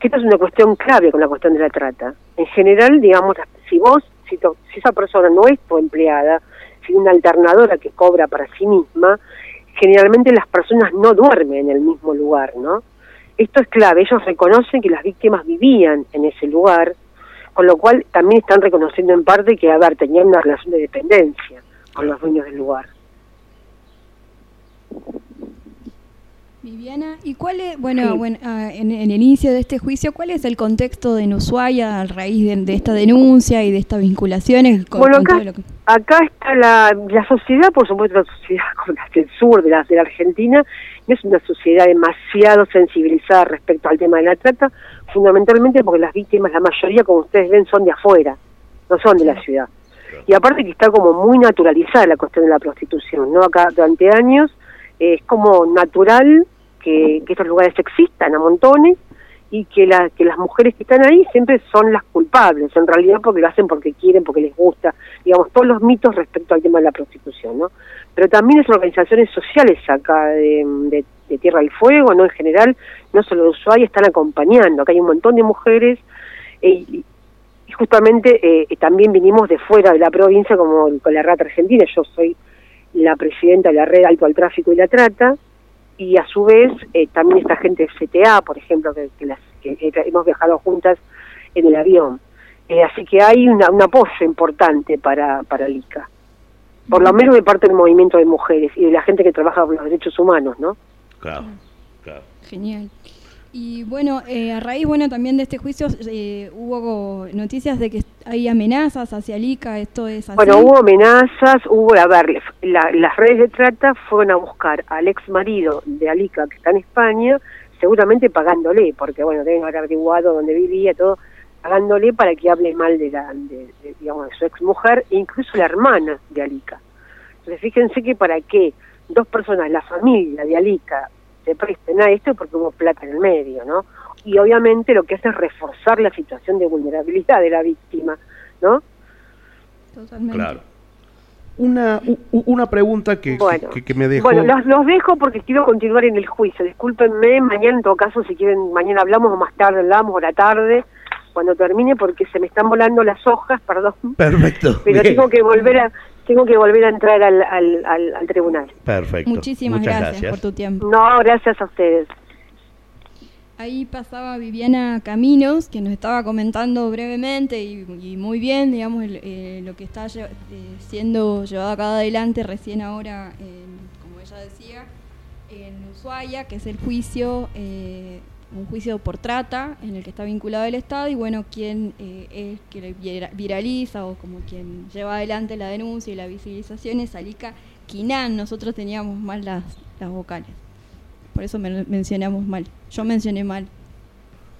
Que esto es una cuestión clave con la cuestión de la trata. En general, digamos, si vos, si, to- si esa persona no es tu empleada, si una alternadora que cobra para sí misma, generalmente las personas no duermen en el mismo lugar, ¿no? Esto es clave, ellos reconocen que las víctimas vivían en ese lugar, con lo cual también están reconociendo en parte que, a ver, tenían una relación de dependencia con los dueños del lugar. Viviana, ¿y cuál es, bueno, bueno ah, en, en el inicio de este juicio, cuál es el contexto de Ushuaia a raíz de, de esta denuncia y de estas vinculaciones? con- Bueno, con acá, lo que- acá está la, la sociedad, por supuesto, la sociedad como la del sur de la, de la Argentina, es una sociedad demasiado sensibilizada respecto al tema de la trata, fundamentalmente porque las víctimas, la mayoría, como ustedes ven, son de afuera, no son de la ciudad. Y aparte que está como muy naturalizada la cuestión de la prostitución, ¿no? Acá durante años eh, es como natural que, estos lugares existan a montones y que, la, que las mujeres que están ahí siempre son las culpables, en realidad porque lo hacen porque quieren, porque les gusta, digamos, todos los mitos respecto al tema de la prostitución, ¿no? Pero también las organizaciones sociales acá de, Tierra del Fuego, ¿no? En general, no solo de Ushuaia, están acompañando, acá hay un montón de mujeres eh, y, justamente eh, también vinimos de fuera de la provincia, como con la rata argentina, yo soy la presidenta de la red Alto al Tráfico y la Trata, y a su vez eh, también esta gente de CTA, por ejemplo, que, que las, que hemos viajado juntas en el avión. Eh, así que hay una, un apoyo importante para, para el ICA, por lo menos de parte del movimiento de mujeres y de la gente que trabaja por los derechos humanos, ¿no? Claro, claro. Genial. Y bueno, eh, a raíz bueno también de este juicio eh, hubo noticias de que hay amenazas hacia el ICA, esto es. Bueno, hubo amenazas, hubo, a ver, la- las redes de trata fueron a buscar al ex marido de Alica, que está en España, seguramente pagándole, porque bueno, deben haber averiguado dónde vivía, todo, pagándole para que hable mal de, la, de, digamos, de su ex mujer, e incluso la hermana de Alica. Entonces fíjense que para que dos personas, la familia de Alica, se presten a esto es porque hubo plata en el medio, ¿no? Y obviamente lo que hace es reforzar la situación de vulnerabilidad de la víctima, ¿no? Totalmente. Claro. Una, u- una pregunta que, Bueno. que, que me dejó. Bueno, los, los dejo porque quiero continuar en el juicio. Discúlpenme, mañana en todo caso, si quieren, mañana hablamos o más tarde hablamos o la tarde, cuando termine, porque se me están volando las hojas, perdón. Perfecto. Pero bien. tengo que volver a tengo que volver a entrar al, al, al, al tribunal. Perfecto. Muchísimas gracias, gracias. por tu tiempo. No, gracias a ustedes. Ahí pasaba Viviana Caminos, que nos estaba comentando brevemente y, y muy bien, digamos, el- eh, lo que está lle- eh, siendo llevado acá adelante recién ahora, en- como ella decía, en Ushuaia, que es el juicio, eh, un juicio por trata en el que está vinculado el Estado y bueno, quien eh, es que viraliza o como quien lleva adelante la denuncia y la visibilización es Alika Quinan. Nosotros teníamos mal las, las vocales. Por eso men- mencionamos mal. Yo mencioné mal.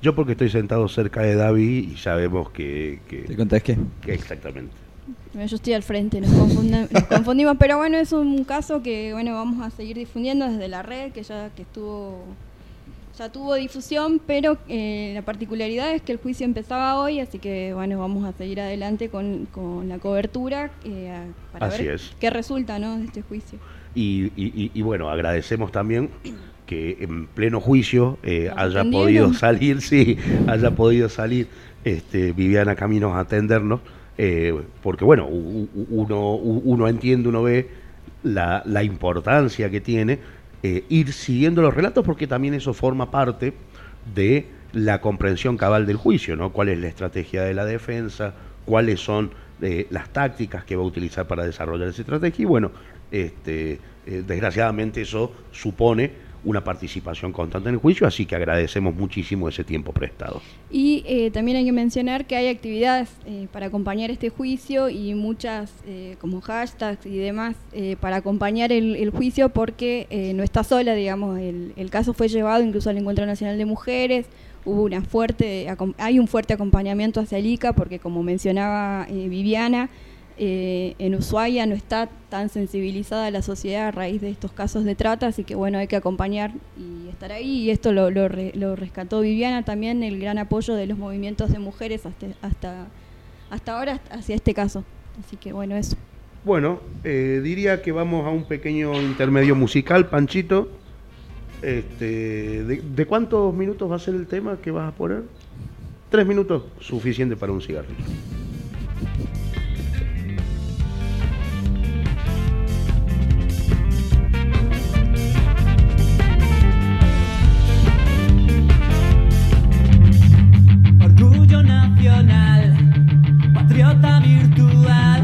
Yo porque estoy sentado cerca de David y ya vemos que... que ¿Te contás qué? que exactamente. Yo estoy al frente, nos, nos confundimos, pero bueno, es un caso que bueno vamos a seguir difundiendo desde la red, que ya que estuvo, ya tuvo difusión, pero eh, la particularidad es que el juicio empezaba hoy, así que bueno, vamos a seguir adelante con, con la cobertura eh, para Así ver es. qué resulta ¿no? de este juicio. Y, y- y- y bueno, agradecemos también que en pleno juicio eh, haya atendieron. podido salir, sí, haya podido salir este, Viviana Caminos a atendernos, eh, porque bueno, uno, uno entiende, uno ve la, la importancia que tiene eh, ir siguiendo los relatos, porque también eso forma parte de la comprensión cabal del juicio, ¿no? ¿Cuál es la estrategia de la defensa? ¿Cuáles son eh, las tácticas que va a utilizar para desarrollar esa estrategia? Y bueno, este, eh, desgraciadamente eso supone una participación constante en el juicio, así que agradecemos muchísimo ese tiempo prestado. Y eh, también hay que mencionar que hay actividades eh, para acompañar este juicio y muchas eh, como hashtags y demás para acompañar el, juicio porque no está sola, digamos, el, caso fue llevado incluso al Encuentro Nacional de Mujeres, hubo una fuerte, hay un fuerte acompañamiento hacia el ICA porque como mencionaba Viviana, eh, en Ushuaia no está tan sensibilizada la sociedad a raíz de estos casos de trata, así que bueno, hay que acompañar y estar ahí. Y esto lo, rescató Viviana también, el gran apoyo de los movimientos de mujeres hasta, hasta, hasta ahora hacia este caso. Así que bueno, eso. Bueno, eh, diría que vamos a un pequeño intermedio musical, Panchito. Este, de, ¿De cuántos minutos va a ser el tema que vas a poner? Tres minutos, suficiente para un cigarrillo. patriota virtual.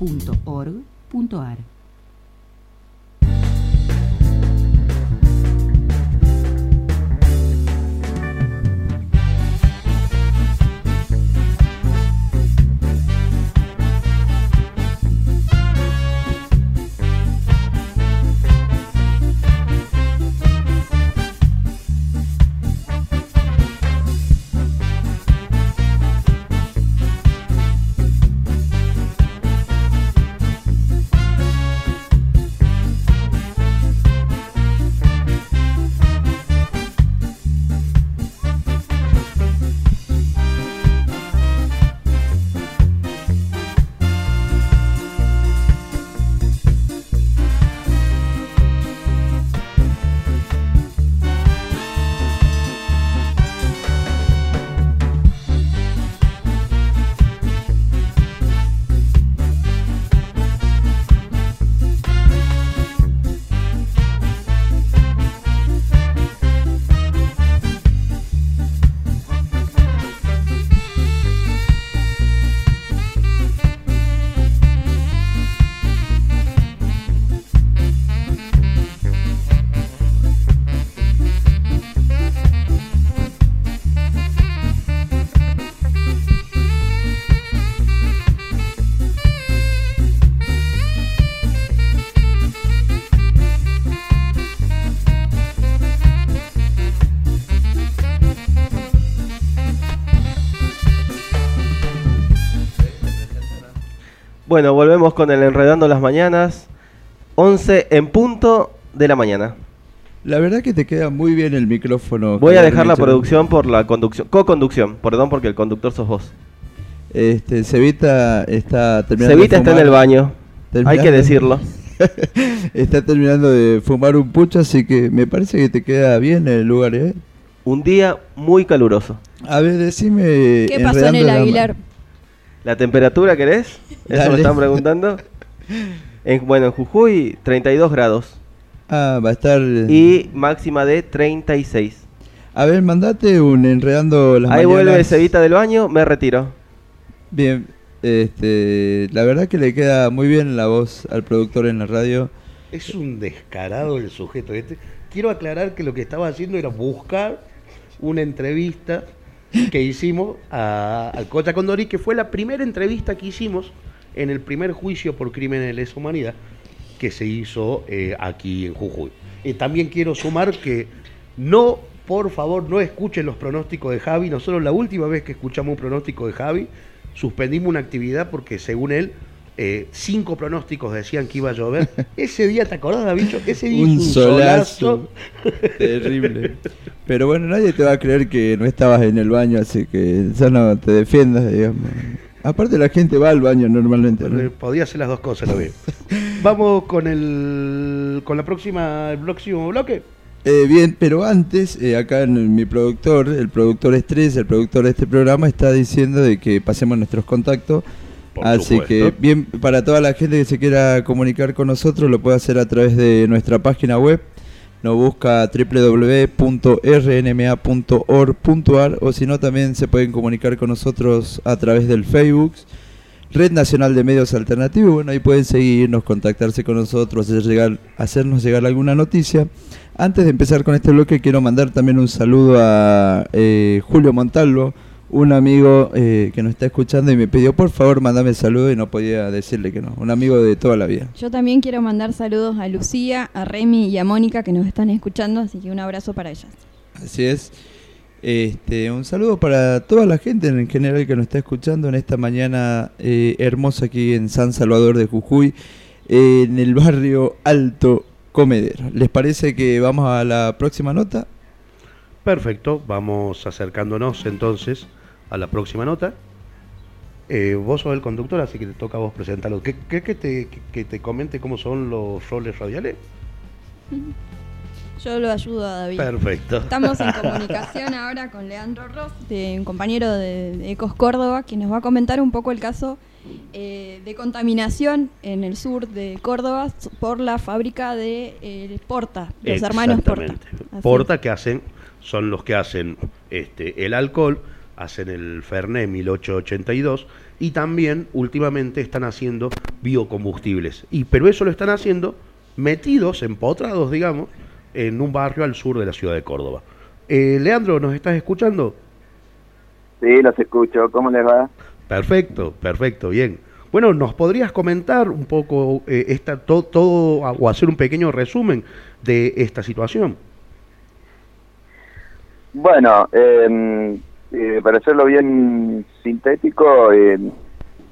www.org.ar Bueno, volvemos con el Enredando las Mañanas. 11 en punto de la mañana. La verdad que te queda muy bien el micrófono. Voy a dejar la Michel. producción por la conducción, co-conducción, perdón, porque el conductor sos vos. Este, Cevita está terminando Cevita de está en el baño. Hay que decirlo. está terminando de fumar un pucho, así que me parece que te queda bien el lugar, ¿eh? Un día muy caluroso. A ver, decime. ¿Qué pasó en el Aguilar? ¿La temperatura querés? Eso Dale. me están preguntando. En- bueno, en Jujuy 32 grados. Ah, va a estar. Y máxima de 36. A ver, mandate un enredando las Ahí vuelve. Cevita del baño, me retiro. Bien, este, la verdad que le queda muy bien la voz al productor en la radio. Es un descarado el sujeto este. Quiero aclarar que lo que estaba haciendo era buscar una entrevista que hicimos a- al Cocha que fue la primera entrevista que hicimos en el primer juicio por crímenes de lesa humanidad que se hizo eh, aquí en Jujuy. Eh, también quiero sumar que no, por favor, no escuchen los pronósticos de Javi. Nosotros la última vez que escuchamos un pronóstico de Javi, suspendimos una actividad porque según él, eh, cinco pronósticos decían que iba a llover. Ese día, ¿te acordás, Davicho? Ese día Un solazo. solazo. Terrible. Pero bueno, nadie te va a creer que no estabas en el baño, así que ya no te defiendas, digamos. Aparte la gente va al baño normalmente, ¿no? Eh, Podía hacer las dos cosas, lo veo. Vamos con el con la próxima el próximo bloque. Eh, bien, pero antes, eh, acá en mi productor, el productor Estrés, el productor de este programa, está diciendo de que pasemos nuestros contactos. Por Así supuesto. que, bien, para toda la gente que se quiera comunicar con nosotros, lo puede hacer a través de nuestra página web. Nos busca www.rnma.org.ar o si no, también se pueden comunicar con nosotros a través del Facebook. Red Nacional de Medios Alternativos, bueno, ahí pueden seguirnos, contactarse con nosotros, hacer llegar, hacernos llegar alguna noticia. Antes de empezar con este bloque, quiero mandar también un saludo a eh, Julio Montalvo, un amigo eh, que nos está escuchando y me pidió por favor mandame saludo y no podía decirle que no, un amigo de toda la vida. Yo también quiero mandar saludos a Lucía, a Remy y a Mónica que nos están escuchando, así que un abrazo para ellas. Así es. Este, un saludo para toda la gente en general que nos está escuchando en esta mañana eh, hermosa aquí en San Salvador de Jujuy, eh, en el barrio Alto Comedero. ¿Les parece que vamos a la próxima nota? Perfecto, vamos acercándonos entonces a la próxima nota. Eh, vos sos el conductor, así que te toca a vos presentarlo. ¿Qué, te, que- te comente cómo son los roles radiales? Yo lo ayudo a David. Perfecto. Estamos en comunicación ahora con Leandro Ross, de un compañero de, Ecos Córdoba, que nos va a comentar un poco el caso eh, de contaminación en el sur de Córdoba por la fábrica de eh, Porta, los hermanos Porta. Así. Porta que hacen, son los que hacen este, el alcohol, hacen el Fernet 1882 y también últimamente están haciendo biocombustibles. Y, pero eso lo están haciendo metidos, empotrados, digamos, en un barrio al sur de la ciudad de Córdoba. Eh, Leandro, ¿nos estás escuchando? Sí, los escucho. ¿Cómo les va? Perfecto, perfecto, bien. Bueno, ¿nos podrías comentar un poco eh, esta, to- todo o hacer un pequeño resumen de esta situación? Bueno, eh, eh, para hacerlo bien sintético, eh,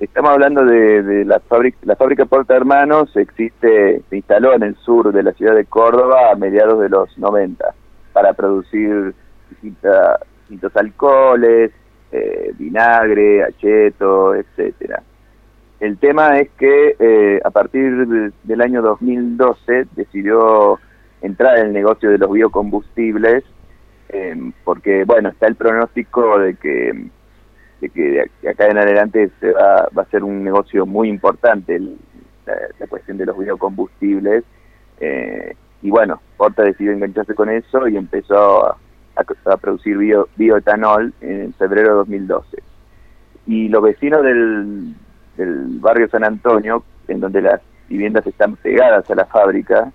estamos hablando de, de la fábrica, la fábrica Porta Hermanos, existe, se instaló en el sur de la ciudad de Córdoba a mediados de los 90 para producir distintos alcoholes, eh, vinagre, acheto, etcétera. El tema es que eh, a partir de- del año 2012 decidió entrar en el negocio de los biocombustibles eh, porque, bueno, está el pronóstico de que, de que acá en adelante se va, va a ser un negocio muy importante el- la, la cuestión de los biocombustibles. eh, y bueno, Porta decidió engancharse con eso y empezó a producir bio- bioetanol en febrero de 2012 y los vecinos del, del barrio San Antonio, en donde las viviendas están pegadas a la fábrica,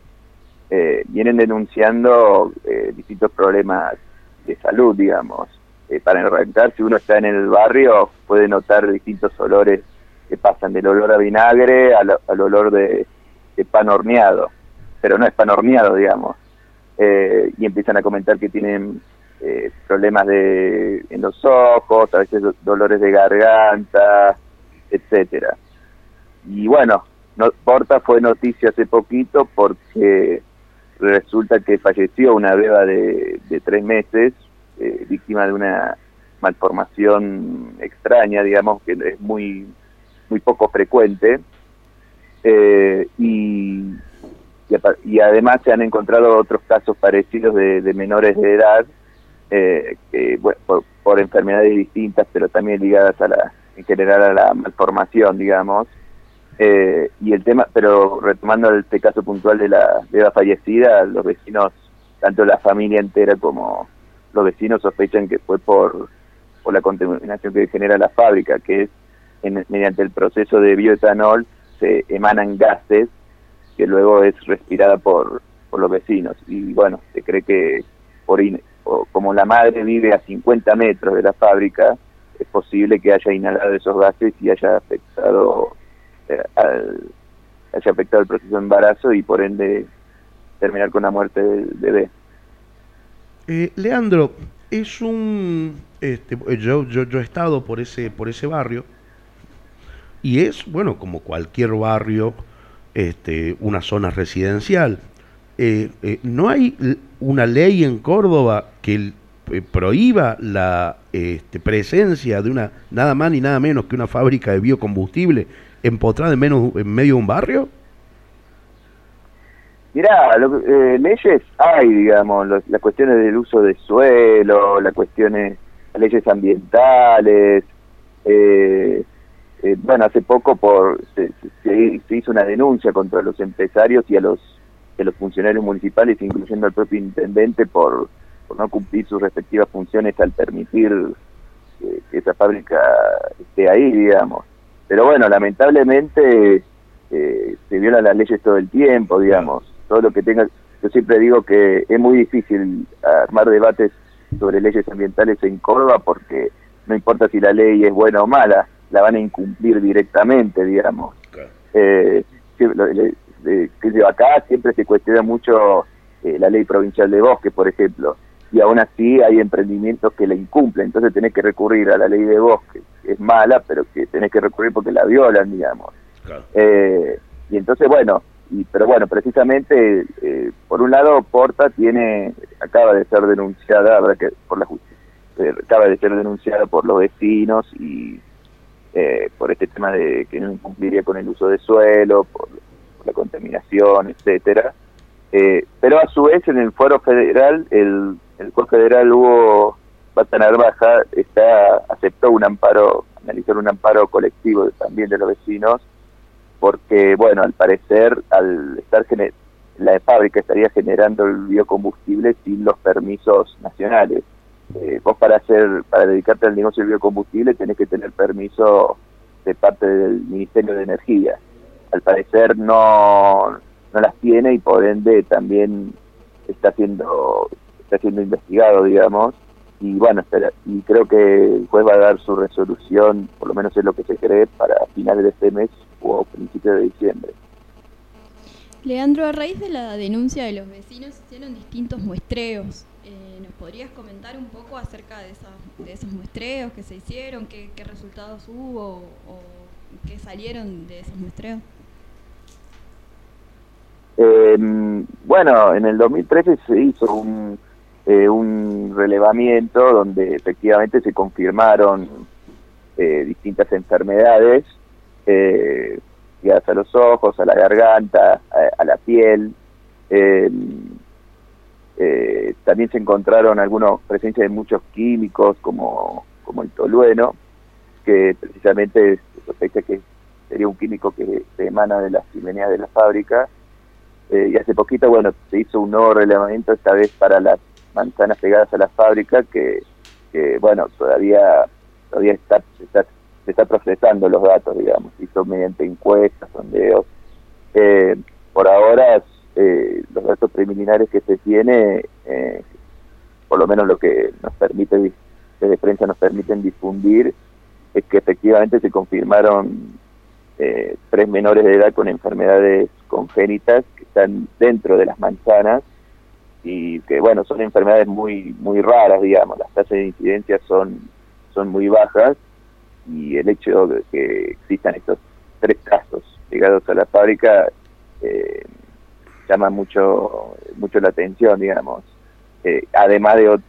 eh, vienen denunciando eh, distintos problemas de salud, digamos. Eh, para arrancar, si uno está en el barrio, puede notar distintos olores que pasan del olor a vinagre al, olor de, de pan horneado, pero no es pan horneado, digamos. Eh, y empiezan a comentar que tienen eh, problemas de, en los ojos, a veces do- dolores de garganta, etcétera. y bueno, no, Porta fue noticia hace poquito porque resulta que falleció una beba de, de tres meses, eh, víctima de una malformación extraña, digamos, que es muy, muy poco frecuente. Eh, y, además se han encontrado otros casos parecidos de, de menores de edad, eh, que, por, por enfermedades distintas, pero también ligadas a la, en general a la malformación, digamos. Eh, y el tema, pero retomando este caso puntual de la beba fallecida, los vecinos, tanto la familia entera como los vecinos sospechan que fue por, por la contaminación que genera la fábrica, que es en- mediante el proceso de bioetanol se emanan gases que luego es respirada por, por los vecinos. Y bueno, se cree que por o como la madre vive a 50 metros de la fábrica, es posible que haya inhalado esos gases y haya afectado al, haya afectado el proceso de embarazo y por ende terminar con la muerte del bebé. Eh, Leandro, es un. Este, yo, yo, yo he estado por ese, por ese barrio y es, bueno, como cualquier barrio, este, una zona residencial. Eh, eh, no hay una ley en Córdoba que eh, prohíba la este, presencia de una, nada más ni nada menos que una fábrica de biocombustible empotrada en, menos, en medio de un barrio. Mirá, lo eh, leyes hay, digamos, lo- las cuestiones del uso de suelo, las cuestiones, las leyes ambientales. eh, eh, bueno, hace poco por se, se- hizo una denuncia contra los empresarios y a los, a los funcionarios municipales, incluyendo al propio intendente, por, por no cumplir sus respectivas funciones al permitir que, que esa fábrica esté ahí, digamos. Pero bueno, lamentablemente eh, se violan las leyes todo el tiempo, digamos. Todo lo que tenga. Yo siempre digo que es muy difícil armar debates sobre leyes ambientales en Córdoba porque no importa si la ley es buena o mala, la van a incumplir directamente, digamos. Le- eh, acá siempre se cuestiona mucho eh, la ley provincial de bosque, por ejemplo, y aún así hay emprendimientos que la incumplen, entonces tenés que recurrir a la ley de bosque, que es mala, pero que tenés que recurrir porque la violan, digamos. Eh, y entonces, bueno, y, pero bueno, precisamente, eh, por un lado, Porta tiene, acaba de ser denunciada, que, por la justicia, eh, acaba de ser denunciada por los vecinos y eh, por este tema de que no incumpliría con el uso de suelo, por, por la contaminación, etcétera. Eh, pero a su vez en el foro federal, el, el juez federal Hugo Bata Narvaja está, aceptó un amparo, analizar un amparo colectivo también de los vecinos, porque bueno, al parecer al estar la fábrica estaría generando el biocombustible sin los permisos nacionales. Eh, vos para hacer, para dedicarte al negocio del biocombustible tenés que tener permiso de parte del Ministerio de Energía. Al parecer no, no las tiene y por ende también está siendo está siendo investigado, digamos, y bueno, espera, y creo que el juez va a dar su resolución, por lo menos es lo que se cree, para finales de este mes o principios de diciembre. Leandro, a raíz de la denuncia de los vecinos se hicieron distintos muestreos. Eh, ¿Nos podrías comentar un poco acerca de, esa- de esos muestreos que se hicieron? ¿Qué, qué resultados hubo o qué salieron de esos muestreos? Eh, bueno, en el 2013 se hizo un, eh, un relevamiento donde efectivamente se confirmaron eh, distintas enfermedades eh, ligadas a los ojos, a la garganta, a, la piel. Eh, también se encontraron algunos presencia de muchos químicos como, como el tolueno, que precisamente sospecha que sería un químico que se emana de las chimeneas de la fábrica. Y hace poquito, bueno, se hizo un nuevo relevamiento, esta vez para las manzanas pegadas a la fábrica, que, bueno, todavía todavía está, está, se está procesando los datos, digamos, se hizo mediante encuestas, sondeos. Eh, por ahora, eh, los datos preliminares que se tiene, eh, por lo menos lo que nos permite, desde prensa nos permiten difundir, es que efectivamente se confirmaron eh, tres menores de edad con enfermedades congénitas que están dentro de las manzanas y que bueno son enfermedades muy muy raras digamos las tasas de incidencia son son muy bajas y el hecho de que existan estos tres casos ligados a la fábrica eh, llama mucho mucho la atención, digamos. Eh, además de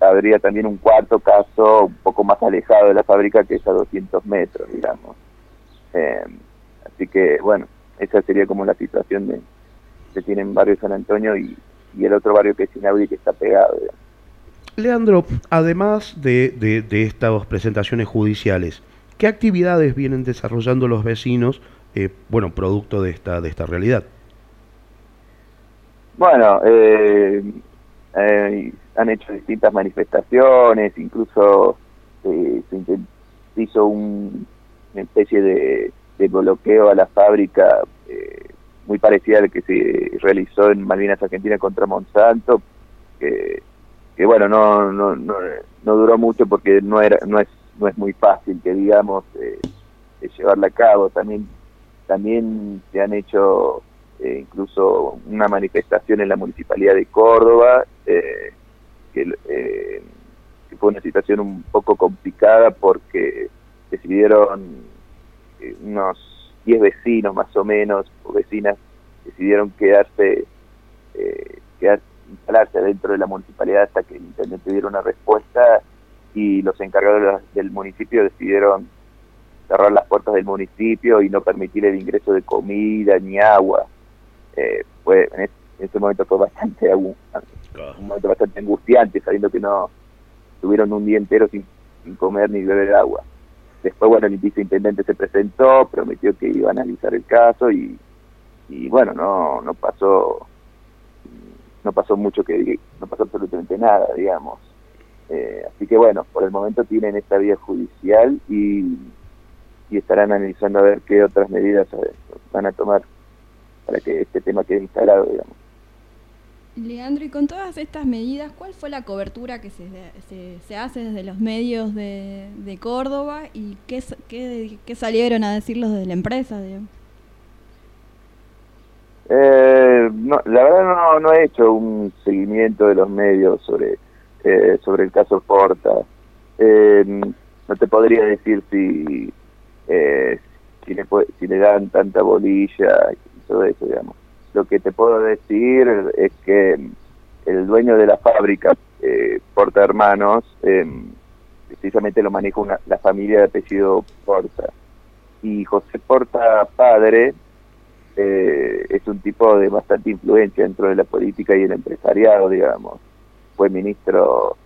habría también un cuarto caso un poco más alejado de la fábrica que es a 200 metros, digamos. Eh, así que bueno, esa sería como la situación de que tiene en barrio San Antonio y, y el otro barrio que es Inaudi que está pegado. digamos. Leandro, además de, de- de estas presentaciones judiciales, ¿qué actividades vienen desarrollando los vecinos, eh, bueno, producto de esta, de esta realidad? Bueno, eh, eh, han hecho distintas manifestaciones, incluso eh, se hizo un- una especie de, de bloqueo a la fábrica eh, muy parecida al que se realizó en Malvinas Argentina contra Monsanto, que, bueno, no, no, no, no duró mucho porque no, era, no, es, no es muy fácil que digamos eh, llevarla a cabo. También, también se han hecho eh, incluso una manifestación en la municipalidad de Córdoba, eh, que, eh, que fue una situación un poco complicada porque decidieron eh, unos 10 vecinos más o menos, o vecinas, decidieron quedarse, eh, quedar, instalarse dentro de la municipalidad hasta que el intendente diera una respuesta y los encargados del municipio decidieron cerrar las puertas del municipio y no permitir el ingreso de comida ni agua. Eh, fue en, es- en ese momento fue bastante agu- un momento bastante angustiante sabiendo que no tuvieron un día entero sin, sin comer ni beber agua. Después, bueno, el viceintendente se presentó, prometió que iba a analizar el caso y, y bueno, no, no pasó no pasó mucho que no pasó absolutamente nada, digamos. Eh, así que bueno, por el momento tienen esta vía judicial y, y estarán analizando a ver qué otras medidas eh, van a tomar para que este tema quede instalado, digamos. Leandro, y con todas estas medidas, ¿cuál fue la cobertura que se, se, hace desde los medios de, de Córdoba y qué, qué, qué salieron a decir los de la empresa? Eh, no, la verdad no, no he hecho un seguimiento de los medios sobre eh, sobre el caso Porta. Eh, no te podría decir si eh, si, si le dan tanta bolilla y todo eso, digamos. Lo que te puedo decir es que el dueño de la fábrica, eh, Porta Hermanos, eh, precisamente lo maneja una, la familia de apellido Porta. Y José Porta, padre, eh, es un tipo de bastante influencia dentro de la política y el empresariado, digamos. Fue ministro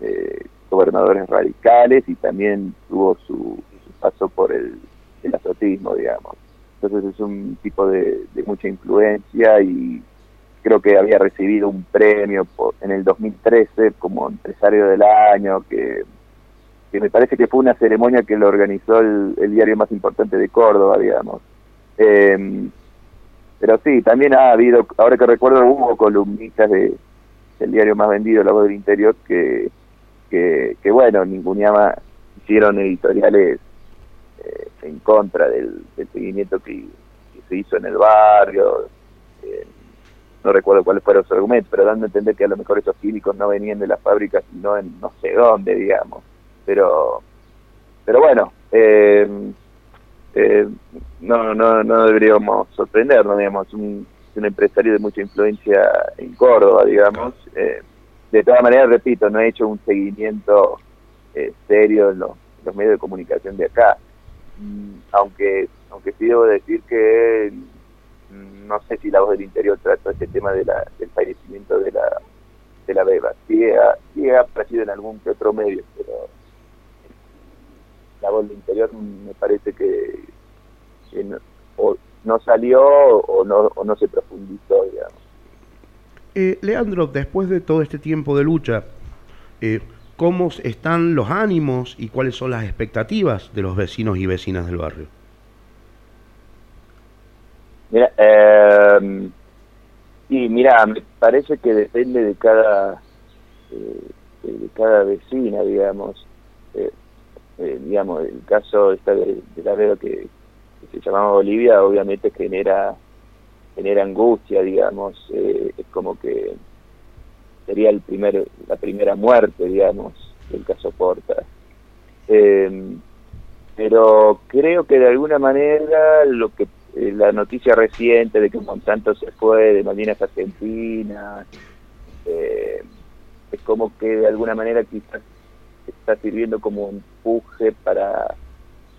de gobernadores radicales y también tuvo su, su paso por el, el azotismo, digamos. Entonces es un tipo de, mucha influencia y creo que había recibido un premio en el 2013 como empresario del año, que, que me parece que fue una ceremonia que lo organizó el, el diario más importante de Córdoba, digamos. Eh, pero sí, también ha habido, ahora que recuerdo, hubo columnistas de, del diario más vendido, La Voz del Interior, que, que, que bueno, ninguneaba, hicieron editoriales eh, en contra del, del seguimiento que, se hizo en el barrio. eh, no recuerdo cuáles fueron sus argumentos, pero dando a entender que a lo mejor esos químicos no venían de las fábricas, sino en no sé dónde, digamos. Pero, pero bueno, eh, eh, no, no, no deberíamos sorprendernos, digamos, un, un empresario de mucha influencia en Córdoba, digamos. Eh, de todas maneras, repito, no he hecho un seguimiento eh, serio en los, en los medios de comunicación de acá. Mm, Aunque, aunque sí debo decir que mm, no sé si la voz del interior trató este tema de la, del fallecimiento de la de la beba. Sí ha, sí ha aparecido en algún que otro medio, pero la voz del interior me parece que, que no, o no salió o no, o no se profundizó, digamos. Eh, Leandro, después de todo este tiempo de lucha, eh, ¿cómo están los ánimos y cuáles son las expectativas de los vecinos y vecinas del barrio? Mira, eh, y mira, me parece que depende de cada eh, de cada vecina, digamos. Eh, eh, digamos, el caso esta de, de la veo que, que se llamaba Bolivia, obviamente genera genera angustia, digamos. es como que sería el primer la primera muerte, digamos, del caso Porta. Eh, pero creo que de alguna manera lo que eh, la noticia reciente de que Monsanto se fue de Malvinas Argentinas, eh, es como que de alguna manera quizás está sirviendo como empuje para,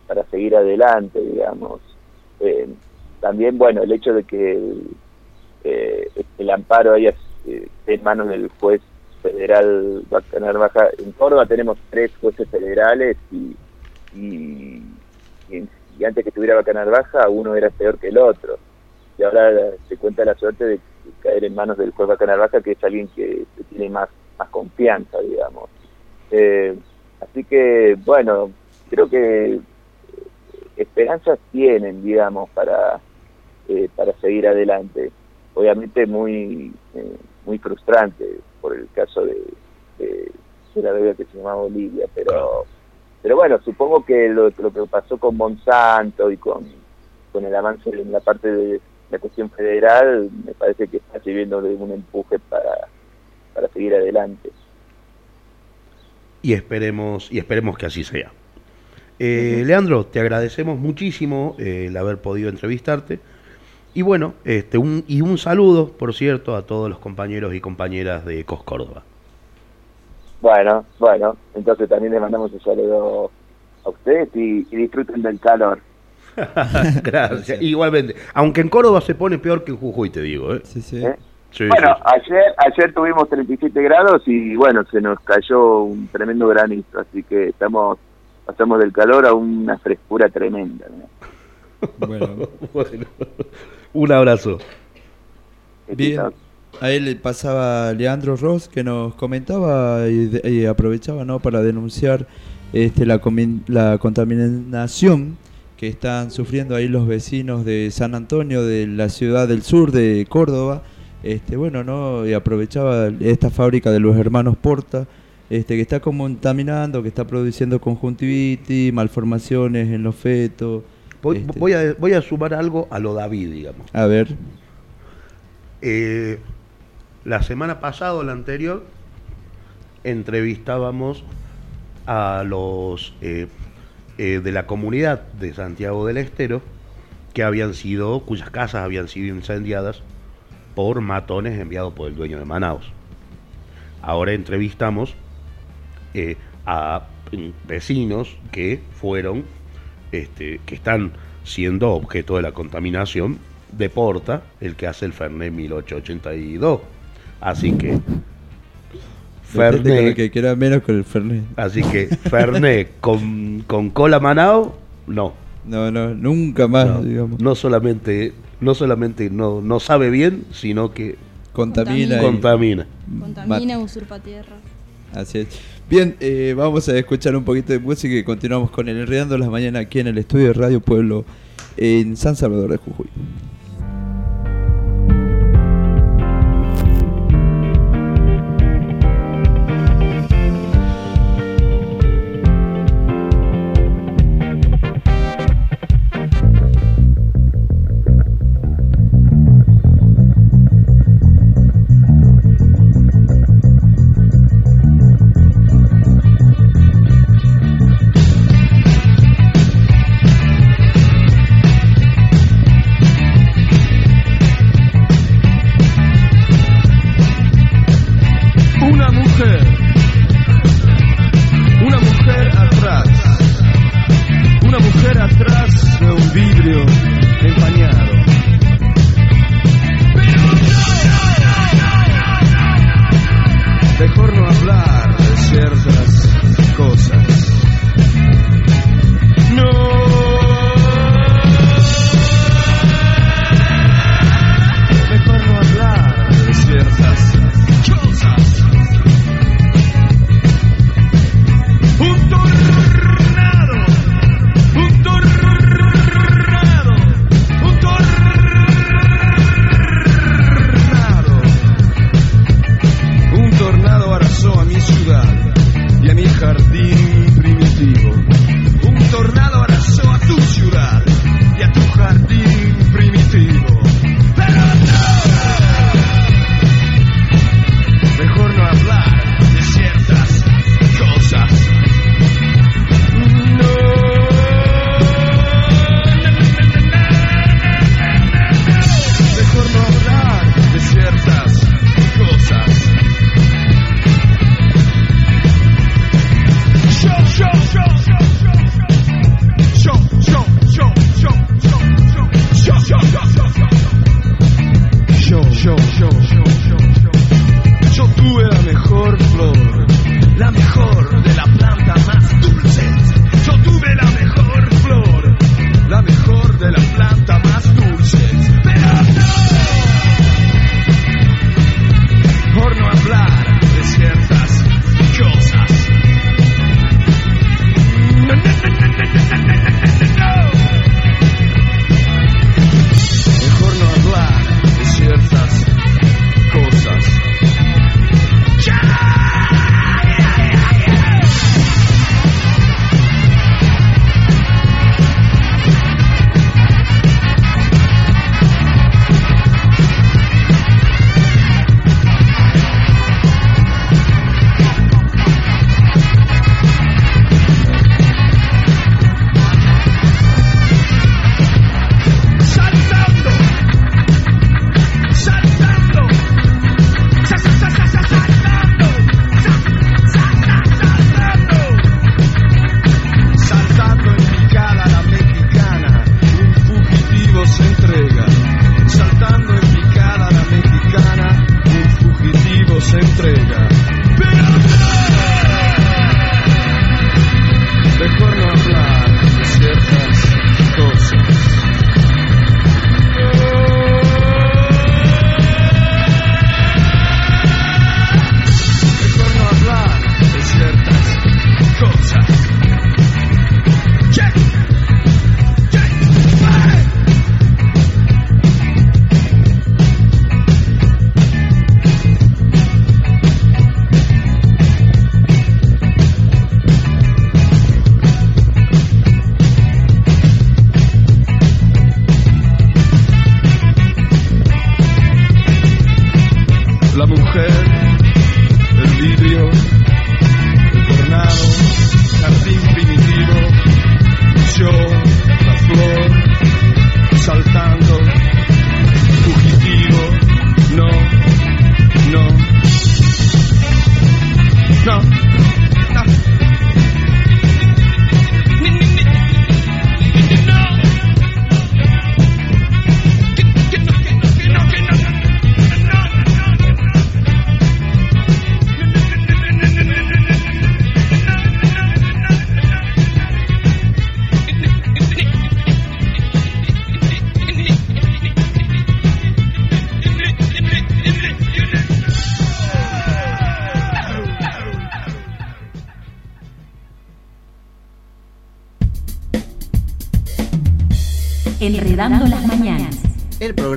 para seguir adelante, digamos. Eh, también, bueno, el hecho de que eh, el amparo haya eh, en manos del juez federal Bacanar Baja. En Córdoba tenemos tres jueces federales y, y, antes que estuviera Bacanar Baja, uno era peor que el otro. Y ahora se cuenta la suerte de caer en manos del juez Bacanar Baja, que es alguien que, que tiene más, más confianza, digamos. Eh, así que, bueno, creo que eh, esperanzas tienen, digamos, para, eh, para seguir adelante. Obviamente muy eh, muy frustrante por el caso de, de, de la bebé que se llamaba Bolivia, pero pero bueno, supongo que lo, lo que pasó con Monsanto y con, con el avance en la parte de la cuestión federal, me parece que está sirviendo de un empuje para, para seguir adelante. y esperemos y esperemos que así sea. Eh, Leandro, te agradecemos muchísimo eh, el haber podido entrevistarte. Y bueno, este un, y un saludo, por cierto, a todos los compañeros y compañeras de COS Córdoba. Bueno, bueno, entonces también les mandamos un saludo a ustedes y, y disfruten del calor. Gracias. Igualmente. Aunque en Córdoba se pone peor que en Jujuy, te digo. ¿eh? Sí, sí. ¿eh? Sí, bueno, sí, ayer ayer tuvimos 37 grados y bueno, se nos cayó un tremendo granizo, así que estamos pasamos del calor a una frescura tremenda. ¿no? Bueno, Bueno, un abrazo. bien. A él le pasaba Leandro Ross que nos comentaba y, de- y aprovechaba ¿no? para denunciar este, la, la contaminación que están sufriendo ahí los vecinos de San Antonio, de la ciudad del sur de Córdoba. Este, bueno, ¿no? Y aprovechaba esta fábrica de los hermanos Porta, este, que está contaminando, que está produciendo conjuntivitis, malformaciones en los fetos. Voy, Este. voy a, voy a sumar algo a lo David, digamos. A ver, Eh, la semana pasada o la anterior entrevistábamos a los eh, eh, de la comunidad de Santiago del Estero que habían sido, cuyas casas habían sido incendiadas por matones enviados por el dueño de Manaus. Ahora entrevistamos eh, a vecinos que fueron, este, que están siendo objeto de la contaminación de Porta, el que hace el Fernet 1882. Así que Fernet, que quiera menos con el Fernet. así que Fernet con, con cola Manao, no. No, no, nunca más, No, digamos. no solamente, no solamente no, no sabe bien, sino que Contamina. y- contamina. Contamina, usurpa tierra. Así es. Bien, eh, vamos a escuchar un poquito de música y continuamos con el Enredando las Mañanas aquí en el estudio de Radio Pueblo en San Salvador de Jujuy.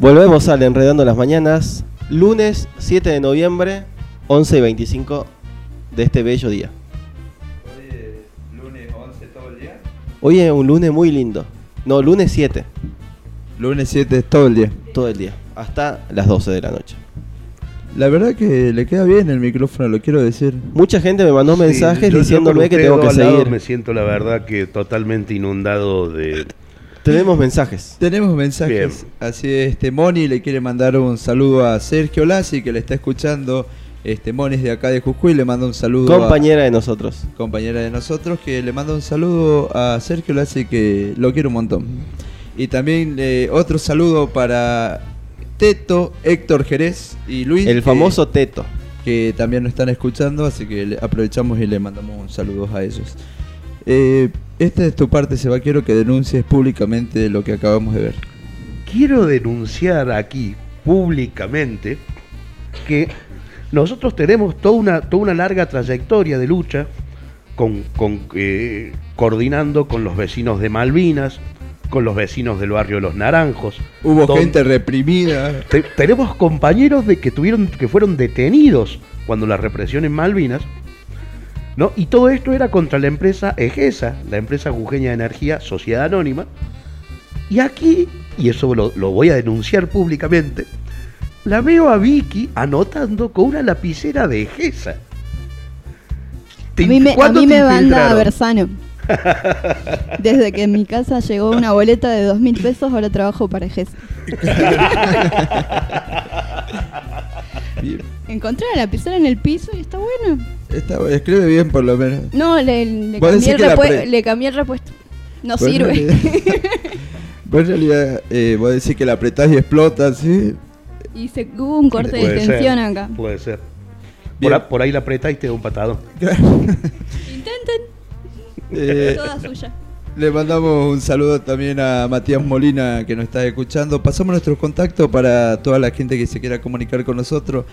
Volvemos al Enredando las Mañanas, lunes 7 de noviembre, 11 y 25 de este bello día. lunes 11 todo el día. Hoy es un lunes muy lindo. No, lunes 7. Lunes 7 todo el día. Todo el día, hasta las 12 de la noche. La verdad que le queda bien el micrófono, lo quiero decir. Mucha gente me mandó mensajes Sí, yo- yo diciéndome que tengo que seguir. Me siento la verdad que totalmente inundado de... Tenemos mensajes. Tenemos mensajes. Bien. Así es, este Moni le quiere mandar un saludo a Sergio Lassi que le está escuchando. Este Moni es de acá de Jujuy, le manda un saludo. a- Compañera de nosotros. compañera de nosotros que le manda un saludo a Sergio Lassi que lo quiere un montón. Y también eh, otro saludo para Teto, Héctor Jerez y Luis. El que- famoso Teto. Que también nos están escuchando, así que le aprovechamos y le mandamos un saludo a ellos. Eh, esta es tu parte, Seba. Quiero que denuncies públicamente lo que acabamos de ver. Quiero denunciar aquí públicamente que nosotros tenemos toda una, toda una larga trayectoria de lucha con, con, eh, coordinando con los vecinos de Malvinas, con los vecinos del barrio Los Naranjos. Hubo gente reprimida. Te- tenemos compañeros de que tuvieron que fueron detenidos cuando la represión en Malvinas, ¿no? Y todo esto era contra la empresa EGESA, la empresa jujeña de energía, sociedad anónima. Y aquí, y eso lo, lo voy a denunciar públicamente, la veo a Vicky anotando con una lapicera de EGESA. A mí me, a ¿cuándo mí te me manda a? Bersano. Desde que en mi casa llegó una boleta de dos mil pesos, ahora trabajo para EGES. Encontré la lapicera en el piso y está bueno. Está, escribe bien por lo menos. No, le, le cambié, el pre- le cambié el repuesto. No Vos en sirve. realidad- vos en realidad, eh, vos decís que la apretás y explota, ¿sí? y se hubo un corte de Puede ser, tensión acá. Puede ser. Bien. Por, a- por ahí la apretás y te da un patadón. Intenten. Eh, Toda suya. Le mandamos un saludo también a Matías Molina que nos está escuchando. Pasamos nuestros contactos para toda la gente que se quiera comunicar con nosotros.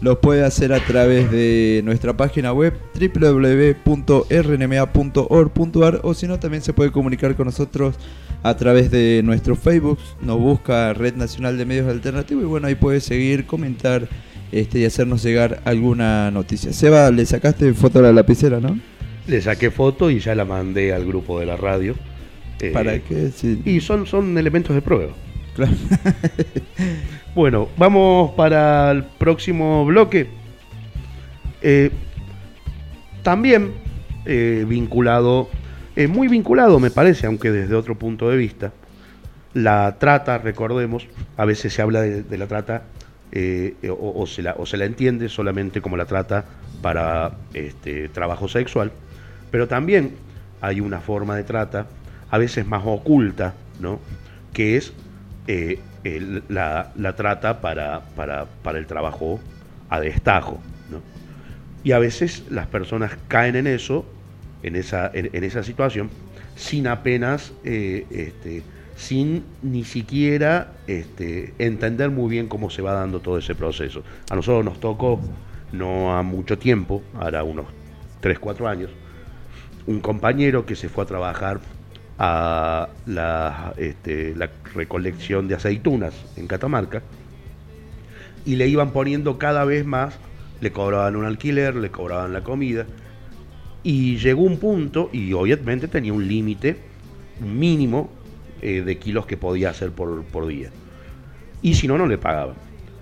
Los puede hacer a través de nuestra página web www.rnma.org.ar o si no también se puede comunicar con nosotros a través de nuestro Facebook. Nos busca Red Nacional de Medios Alternativos y bueno, ahí puede seguir, comentar este, y hacernos llegar alguna noticia. Seba, le sacaste foto a la lapicera, ¿no? Le saqué foto y ya la mandé al grupo de la radio. Eh, ¿Para qué? Sí. Y son, son elementos de prueba. Claro. Bueno, vamos para el próximo bloque. Eh, también eh, vinculado, muy vinculado me parece, aunque desde otro punto de vista, la trata, recordemos, a veces se habla de, de la trata eh, o, o se la, o se la entiende solamente como la trata para este, trabajo sexual, pero también hay una forma de trata, a veces más oculta, ¿no? que es eh, la, trata para, para, para el trabajo a destajo. ¿no? Y a veces las personas caen en eso, en esa, en esa situación, sin apenas, eh, este, sin ni siquiera este, entender muy bien cómo se va dando todo ese proceso. A nosotros nos tocó, no a mucho tiempo, ahora unos 3, 4 años, un compañero que se fue a trabajar a la, este, la recolección de aceitunas en Catamarca y le iban poniendo cada vez más, le cobraban un alquiler, le cobraban la comida y llegó un punto y obviamente tenía un límite mínimo eh, de kilos que podía hacer por, por día. Y si no, no le pagaban.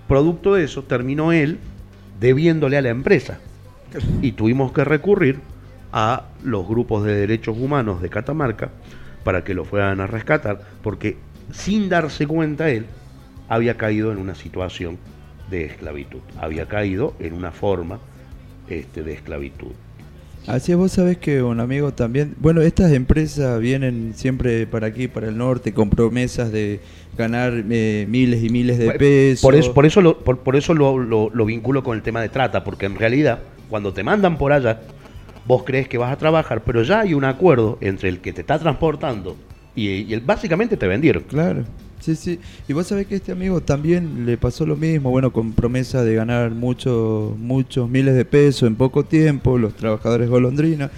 Producto de eso, terminó él debiéndole a la empresa. Y tuvimos que recurrir a los grupos de derechos humanos de Catamarca para que lo fueran a rescatar, porque sin darse cuenta él había caído en una situación de esclavitud, había caído en una forma este, de esclavitud. Así es, vos sabés que un amigo también, bueno, estas empresas vienen siempre para aquí, para el norte, con promesas de ganar eh, miles y miles de pesos. Por eso, por eso, lo, por, por eso lo, lo- lo vinculo con el tema de trata, porque en realidad, cuando te mandan por allá, vos crees que vas a trabajar, pero ya hay un acuerdo entre el que te está transportando y, el, básicamente te vendieron. Claro, sí, sí. Y vos sabés que este amigo también le pasó lo mismo, bueno, con promesa de ganar muchos, muchos miles de pesos en poco tiempo, los trabajadores golondrina.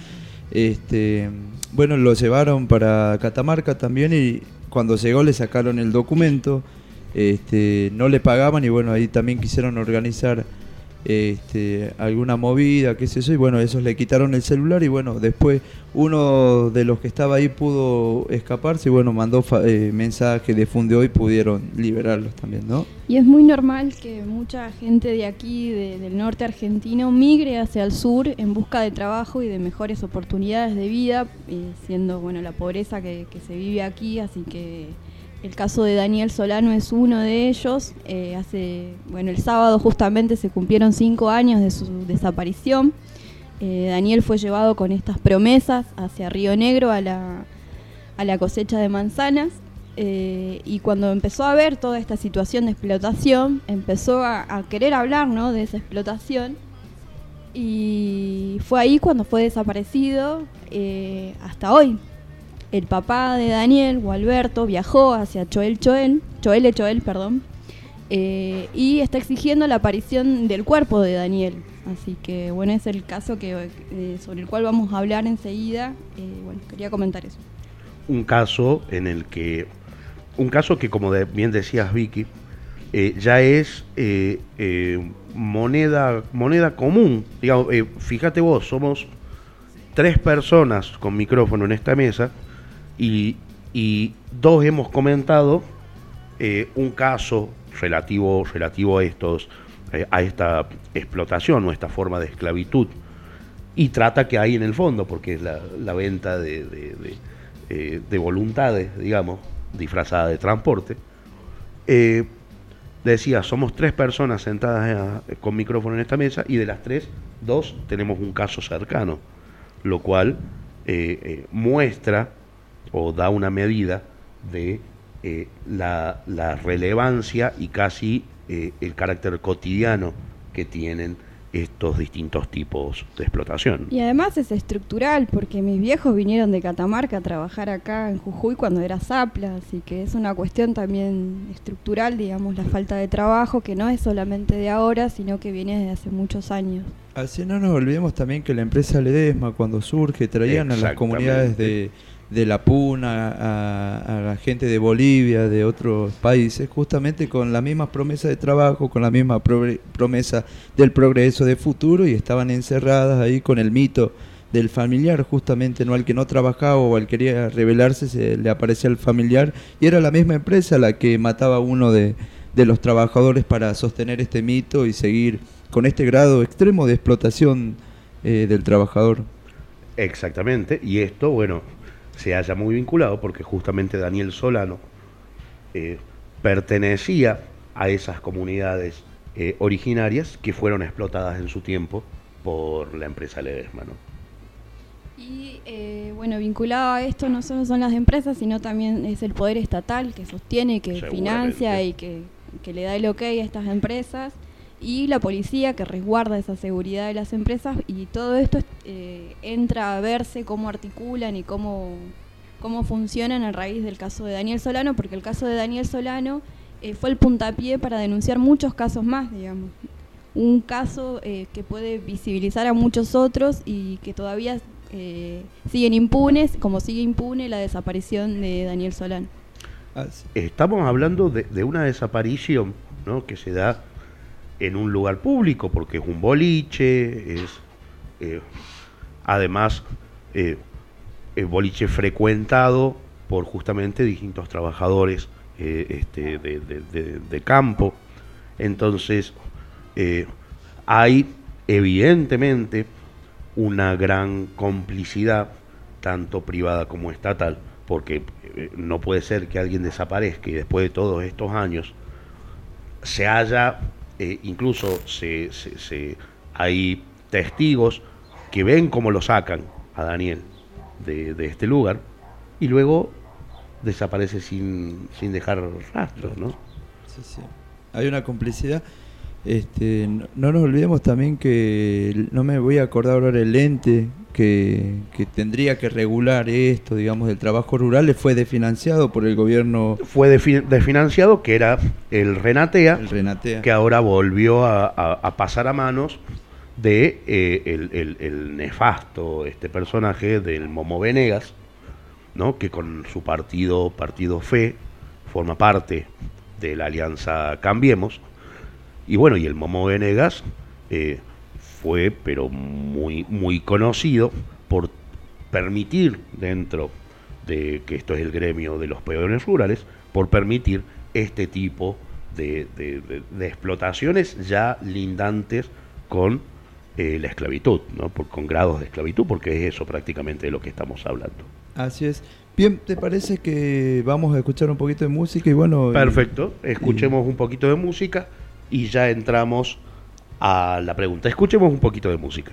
Este, bueno, lo llevaron para Catamarca también y cuando llegó le sacaron el documento, este, no le pagaban y bueno, ahí también quisieron organizar este, alguna movida, qué sé yo, y bueno, esos le quitaron el celular y bueno, después uno de los que estaba ahí pudo escaparse y bueno, mandó eh, mensaje, difundió y pudieron liberarlos también, ¿no? Y es muy normal que mucha gente de aquí, de- del norte argentino, migre hacia el sur en busca de trabajo y de mejores oportunidades de vida, eh, siendo bueno la pobreza que se vive aquí, así que el caso de Daniel Solano es uno de ellos. Eh, hace, bueno, el sábado justamente se cumplieron cinco años de su desaparición. Eh, Daniel fue llevado con estas promesas hacia Río Negro a la, a la cosecha de manzanas eh, y cuando empezó a ver toda esta situación de explotación, empezó a, a querer hablar ¿no? de esa explotación y fue ahí cuando fue desaparecido hasta hoy. El papá de Daniel, Gualberto, viajó hacia Choel Choel, Choel Choel, perdón, eh, y está exigiendo la aparición del cuerpo de Daniel. Así que bueno, es el caso que, eh, sobre el cual vamos a hablar enseguida. Eh, bueno, quería comentar eso. un caso en el que, un caso que como bien decías Vicky, ya es moneda, moneda común. Digamos, fíjate vos, somos tres personas con micrófono en esta mesa y, dos hemos comentado eh, un caso relativo, relativo a estos, eh, a esta explotación o esta forma de esclavitud y trata que hay en el fondo, porque es la, venta eh, de voluntades, digamos, disfrazada de transporte. Decía, somos tres personas sentadas con micrófono en esta mesa y de las tres, dos tenemos un caso cercano, lo cual muestra o da una medida de eh, la, la relevancia y casi eh, el carácter cotidiano que tienen estos distintos tipos de explotación. Y además es estructural, porque mis viejos vinieron de Catamarca a trabajar acá en Jujuy cuando era Zapla, así que es una cuestión también estructural, digamos, la falta de trabajo, que no es solamente de ahora, sino que viene desde hace muchos años. Así no nos olvidemos también que la empresa Ledesma cuando surge traían a las comunidades de, de La Puna, a, la gente de Bolivia, de otros países, justamente con las mismas promesas de trabajo, con la misma promesa del progreso de futuro y estaban encerradas ahí con el mito del familiar, justamente, no al que no trabajaba o al que quería rebelarse, se le aparecía el familiar, y era la misma empresa la que mataba a uno de, de los trabajadores para sostener este mito y seguir con este grado extremo de explotación eh, del trabajador. Exactamente, y esto, bueno, se haya muy vinculado porque justamente Daniel Solano eh, pertenecía a esas comunidades eh, originarias que fueron explotadas en su tiempo por la empresa Ledesma. ¿no? Y eh, bueno, vinculado a esto no solo son las empresas, sino también es el poder estatal que sostiene, que financia y que, que le da el ok a estas empresas y la policía que resguarda esa seguridad de las empresas y todo esto eh, entra a verse cómo articulan y cómo, cómo funcionan a raíz del caso de Daniel Solano, porque el caso de Daniel Solano eh, fue el puntapié para denunciar muchos casos más, digamos. Un caso eh, que puede visibilizar a muchos otros y que todavía siguen impunes, como sigue impune la desaparición de Daniel Solano. Estamos hablando de, de una desaparición ¿no? que se da en un lugar público, porque es un boliche, es eh, además eh, es boliche frecuentado por justamente distintos trabajadores eh, este, de, de- campo. Entonces, eh, hay evidentemente una gran complicidad, tanto privada como estatal, porque no puede ser que alguien desaparezca y después de todos estos años se haya, eh, incluso se, se- se- hay testigos que ven cómo lo sacan a Daniel de, este lugar y luego desaparece sin, sin dejar rastros, ¿no? Sí, sí. Hay una complicidad. Este, no, no nos olvidemos también que no me voy a acordar ahora el ente que, que tendría que regular esto, digamos, del trabajo rural, fue desfinanciado por el gobierno. Fue desfinanciado, que era el Renatea, que ahora volvió a, a- a pasar a manos de eh, el, el- el nefasto este personaje del Momo Venegas, ¿no? que con su partido, Partido Fe, forma parte de la alianza Cambiemos. Y bueno, y el Momo Venegas eh, fue, pero muy, muy conocido por permitir dentro de que esto es el gremio de los peones rurales, por permitir este tipo de, de- de- de explotaciones ya lindantes con eh, la esclavitud, ¿no? Por- con grados de esclavitud, porque es eso prácticamente de lo que estamos hablando. Así es. Bien, ¿te parece que vamos a escuchar un poquito de música y bueno... y- Perfecto, escuchemos un poquito de música y ya entramos a la pregunta. Escuchemos un poquito de música.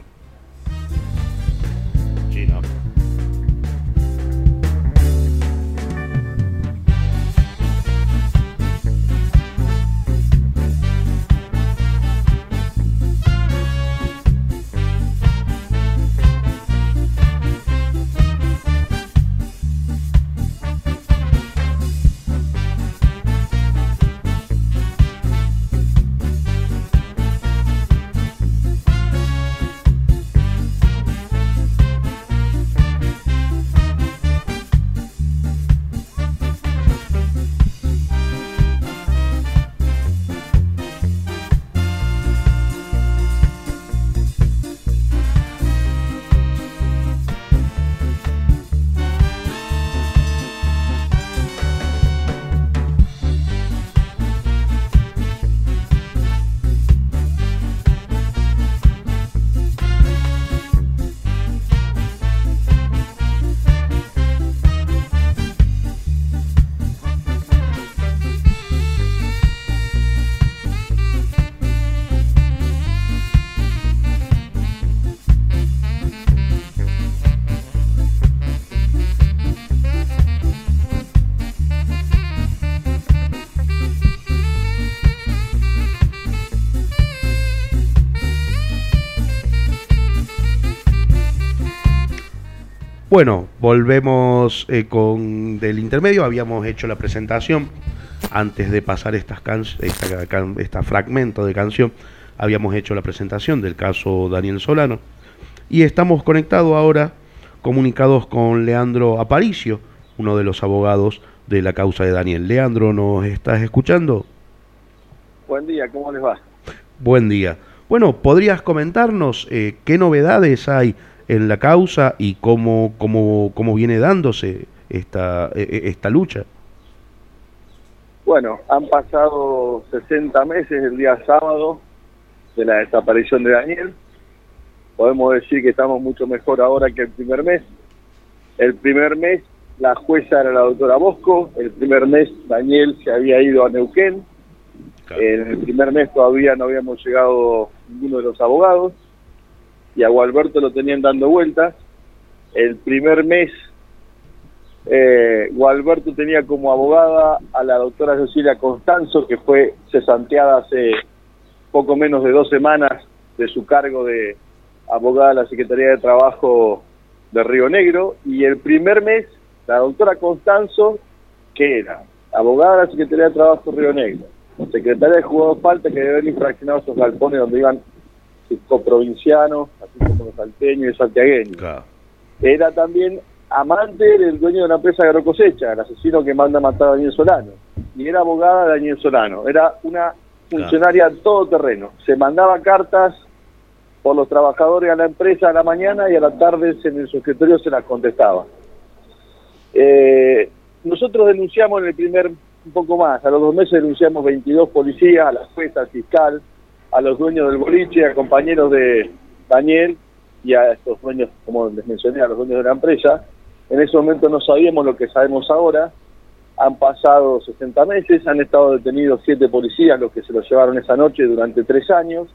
Bueno, volvemos eh, con del intermedio. Habíamos hecho la presentación antes de pasar estas can- esta, can- esta fragmento de canción. Habíamos hecho la presentación del caso Daniel Solano y estamos conectados ahora, comunicados con Leandro Aparicio, uno de los abogados de la causa de Daniel. Leandro, ¿nos estás escuchando? Buen día, ¿cómo les va? Buen día. Bueno, ¿podrías comentarnos eh, qué novedades hay en la causa y cómo, cómo, cómo viene dándose esta, e- e- esta lucha. Bueno, han pasado 60 meses el día sábado de la desaparición de Daniel. Podemos decir que estamos mucho mejor ahora que el primer mes. El primer mes la jueza era la doctora Bosco, el primer mes Daniel se había ido a Neuquén, en el primer mes todavía no habíamos llegado ninguno de los abogados y a Gualberto lo tenían dando vueltas. El primer mes eh, Gualberto tenía como abogada a la doctora Cecilia Constanzo, que fue cesanteada hace poco menos de dos semanas de su cargo de abogada de la Secretaría de Trabajo de Río Negro. Y el primer mes, la doctora Constanzo, que era abogada de la Secretaría de Trabajo de Río Negro, secretaria de Jugador Falta, que haber infraccionado esos galpones donde iban coprovincianos, así como los salteños y santiagueños. Era también amante del dueño de una empresa agrocosecha, el asesino que manda a matar a Daniel Solano. Y era abogada de Daniel Solano. Era una funcionaria todoterreno. Se mandaba cartas por los trabajadores a la empresa a la mañana y a la tarde en el escritorio se las contestaba. Eh, nosotros denunciamos en el primer, un poco más, a los dos meses denunciamos 22 policías, a la jueza, al fiscal, a los dueños del boliche, a compañeros de Daniel y a estos dueños, como les mencioné, a los dueños de la empresa. En ese momento no sabíamos lo que sabemos ahora. Han pasado 60 meses, han estado detenidos siete policías, los que se los llevaron esa noche durante tres años.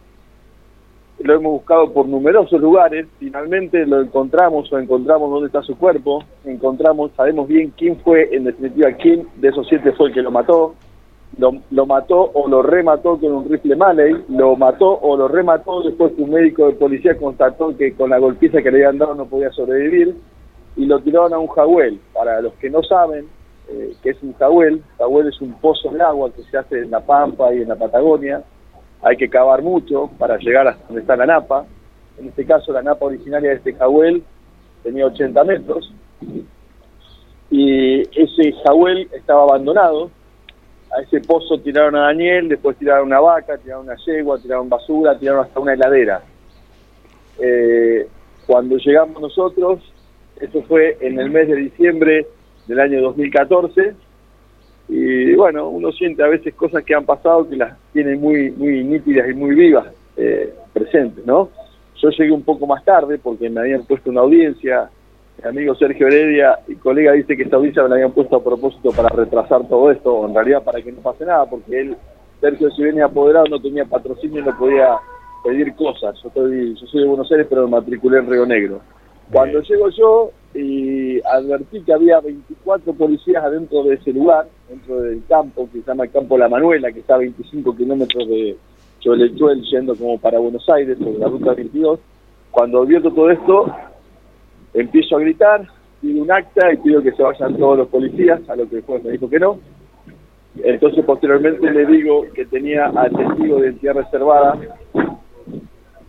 Lo hemos buscado por numerosos lugares, finalmente lo encontramos o encontramos dónde está su cuerpo, encontramos, sabemos bien quién fue, en definitiva, quién de esos siete fue el que lo mató, lo, lo mató o lo remató con un rifle Malley, lo mató o lo remató después que un médico de policía constató que con la golpiza que le habían dado no podía sobrevivir y lo tiraron a un jahuel. Para los que no saben eh, qué es un jahuel, jahuel es un pozo de agua que se hace en la Pampa y en la Patagonia. Hay que cavar mucho para llegar hasta donde está la napa. En este caso, la napa originaria de este jahuel tenía 80 metros y ese jahuel estaba abandonado. A ese pozo tiraron a Daniel, después tiraron una vaca, tiraron una yegua, tiraron basura, tiraron hasta una heladera. Eh, cuando llegamos nosotros, eso fue en el mes de diciembre del año 2014, y bueno, uno siente a veces cosas que han pasado que las tiene muy, muy nítidas y muy vivas eh, presentes, ¿no? Yo llegué un poco más tarde porque me habían puesto una audiencia, mi amigo Sergio Heredia y colega dice que esta audiencia me la habían puesto a propósito para retrasar todo esto, o en realidad para que no pase nada, porque él, Sergio, si venía apoderado, no tenía patrocinio y no podía pedir cosas. Yo, estoy, yo soy de Buenos Aires, pero me matriculé en Río Negro. Cuando llego yo y advertí que había 24 policías adentro de ese lugar, dentro del campo que se llama el Campo La Manuela, que está a 25 kilómetros de Cholechuel yendo como para Buenos Aires sobre la ruta 22, cuando advierto todo esto, empiezo a gritar, pido un acta y pido que se vayan todos los policías, a lo que después me dijo que no. Entonces posteriormente le digo que tenía al testigo de identidad reservada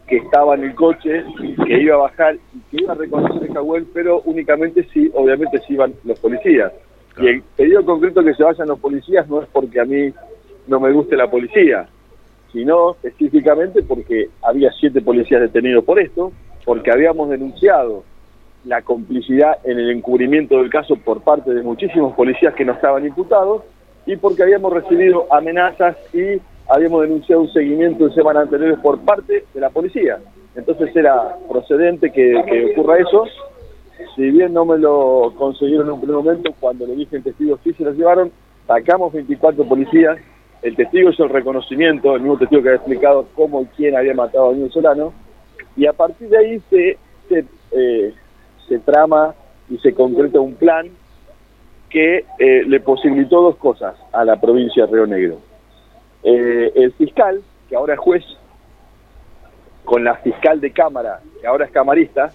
que estaba en el coche, que iba a bajar y que iba a reconocer el Jahuel, pero únicamente si, obviamente, si iban los policías. Y el pedido concreto que se vayan los policías no es porque a mí no me guste la policía, sino específicamente porque había siete policías detenidos por esto, porque habíamos denunciado la complicidad en el encubrimiento del caso por parte de muchísimos policías que no estaban imputados y porque habíamos recibido amenazas y habíamos denunciado un seguimiento en semanas anteriores por parte de la policía. Entonces era procedente que, ocurra eso. Si bien no me lo consiguieron en un primer momento, cuando le dije al testigo sí se los llevaron, sacamos 24 policías, el testigo hizo el reconocimiento, el mismo testigo que había explicado cómo y quién había matado a Daniel Solano, y a partir de ahí se, se, eh, se trama y se concreta un plan que eh, le posibilitó dos cosas a la provincia de Río Negro. Eh, el fiscal, que ahora es juez, con la fiscal de Cámara, que ahora es camarista,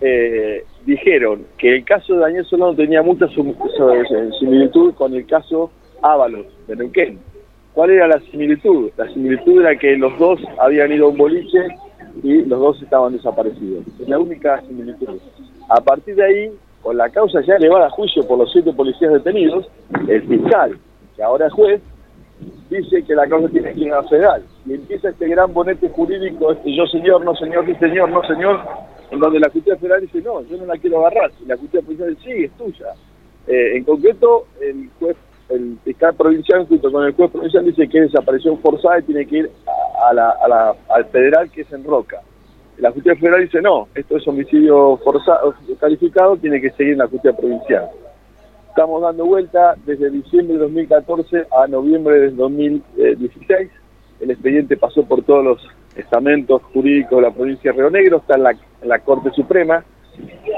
eh, dijeron que el caso de Daniel Solano tenía mucha similitud con el caso Ábalos de Neuquén. ¿Cuál era la similitud? La similitud era que los dos habían ido a un boliche y los dos estaban desaparecidos. Es la única similitud. A partir de ahí, con la causa ya elevada a juicio por los siete policías detenidos, el fiscal, que ahora es juez, dice que la causa tiene que ir a federal. Y empieza este gran bonete jurídico, este yo señor, no señor, sí señor, no señor, en donde la justicia federal dice, no, yo no la quiero agarrar, y la justicia provincial dice, sí, es tuya. Eh, en concreto, el juez, el fiscal provincial junto con el juez provincial dice que es desaparición forzada y tiene que ir a, la, a la- al federal que es en Roca. La justicia federal dice, no, esto es homicidio forzado, calificado, tiene que seguir en la justicia provincial. Estamos dando vuelta desde diciembre de 2014 a noviembre del 2016. El expediente pasó por todos los estamentos jurídicos de la provincia de Río Negro, está en la, en la Corte Suprema.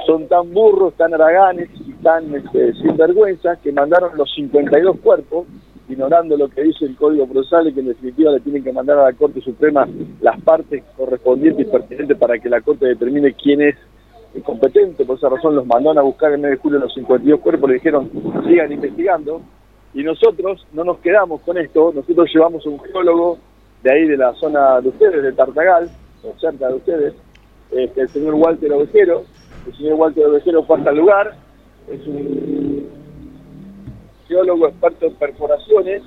Son tan burros, tan haraganes y tan este, sinvergüenza que mandaron los 52 cuerpos, ignorando lo que dice el Código Procesal y que en definitiva le tienen que mandar a la Corte Suprema las partes correspondientes y pertinentes para que la Corte determine quién es el competente. Por esa razón los mandaron a buscar en el mes de julio los 52 cuerpos, le dijeron sigan investigando. Y nosotros no nos quedamos con esto, nosotros llevamos un geólogo de ahí de la zona de ustedes, de Tartagal, o cerca de ustedes, este, el señor Walter Ovejero. El señor Walter Ovejero fue hasta el lugar, es un geólogo experto en perforaciones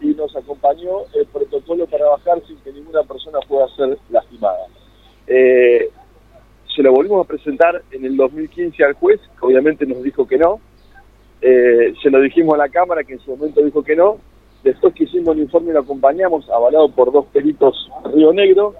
y nos acompañó el protocolo para bajar sin que ninguna persona pueda ser lastimada. Eh, se lo volvimos a presentar en el 2015 al juez, obviamente nos dijo que no. Eh, se lo dijimos a la Cámara, que en su momento dijo que no. Después que hicimos el informe lo acompañamos, avalado por dos peritos Río Negro.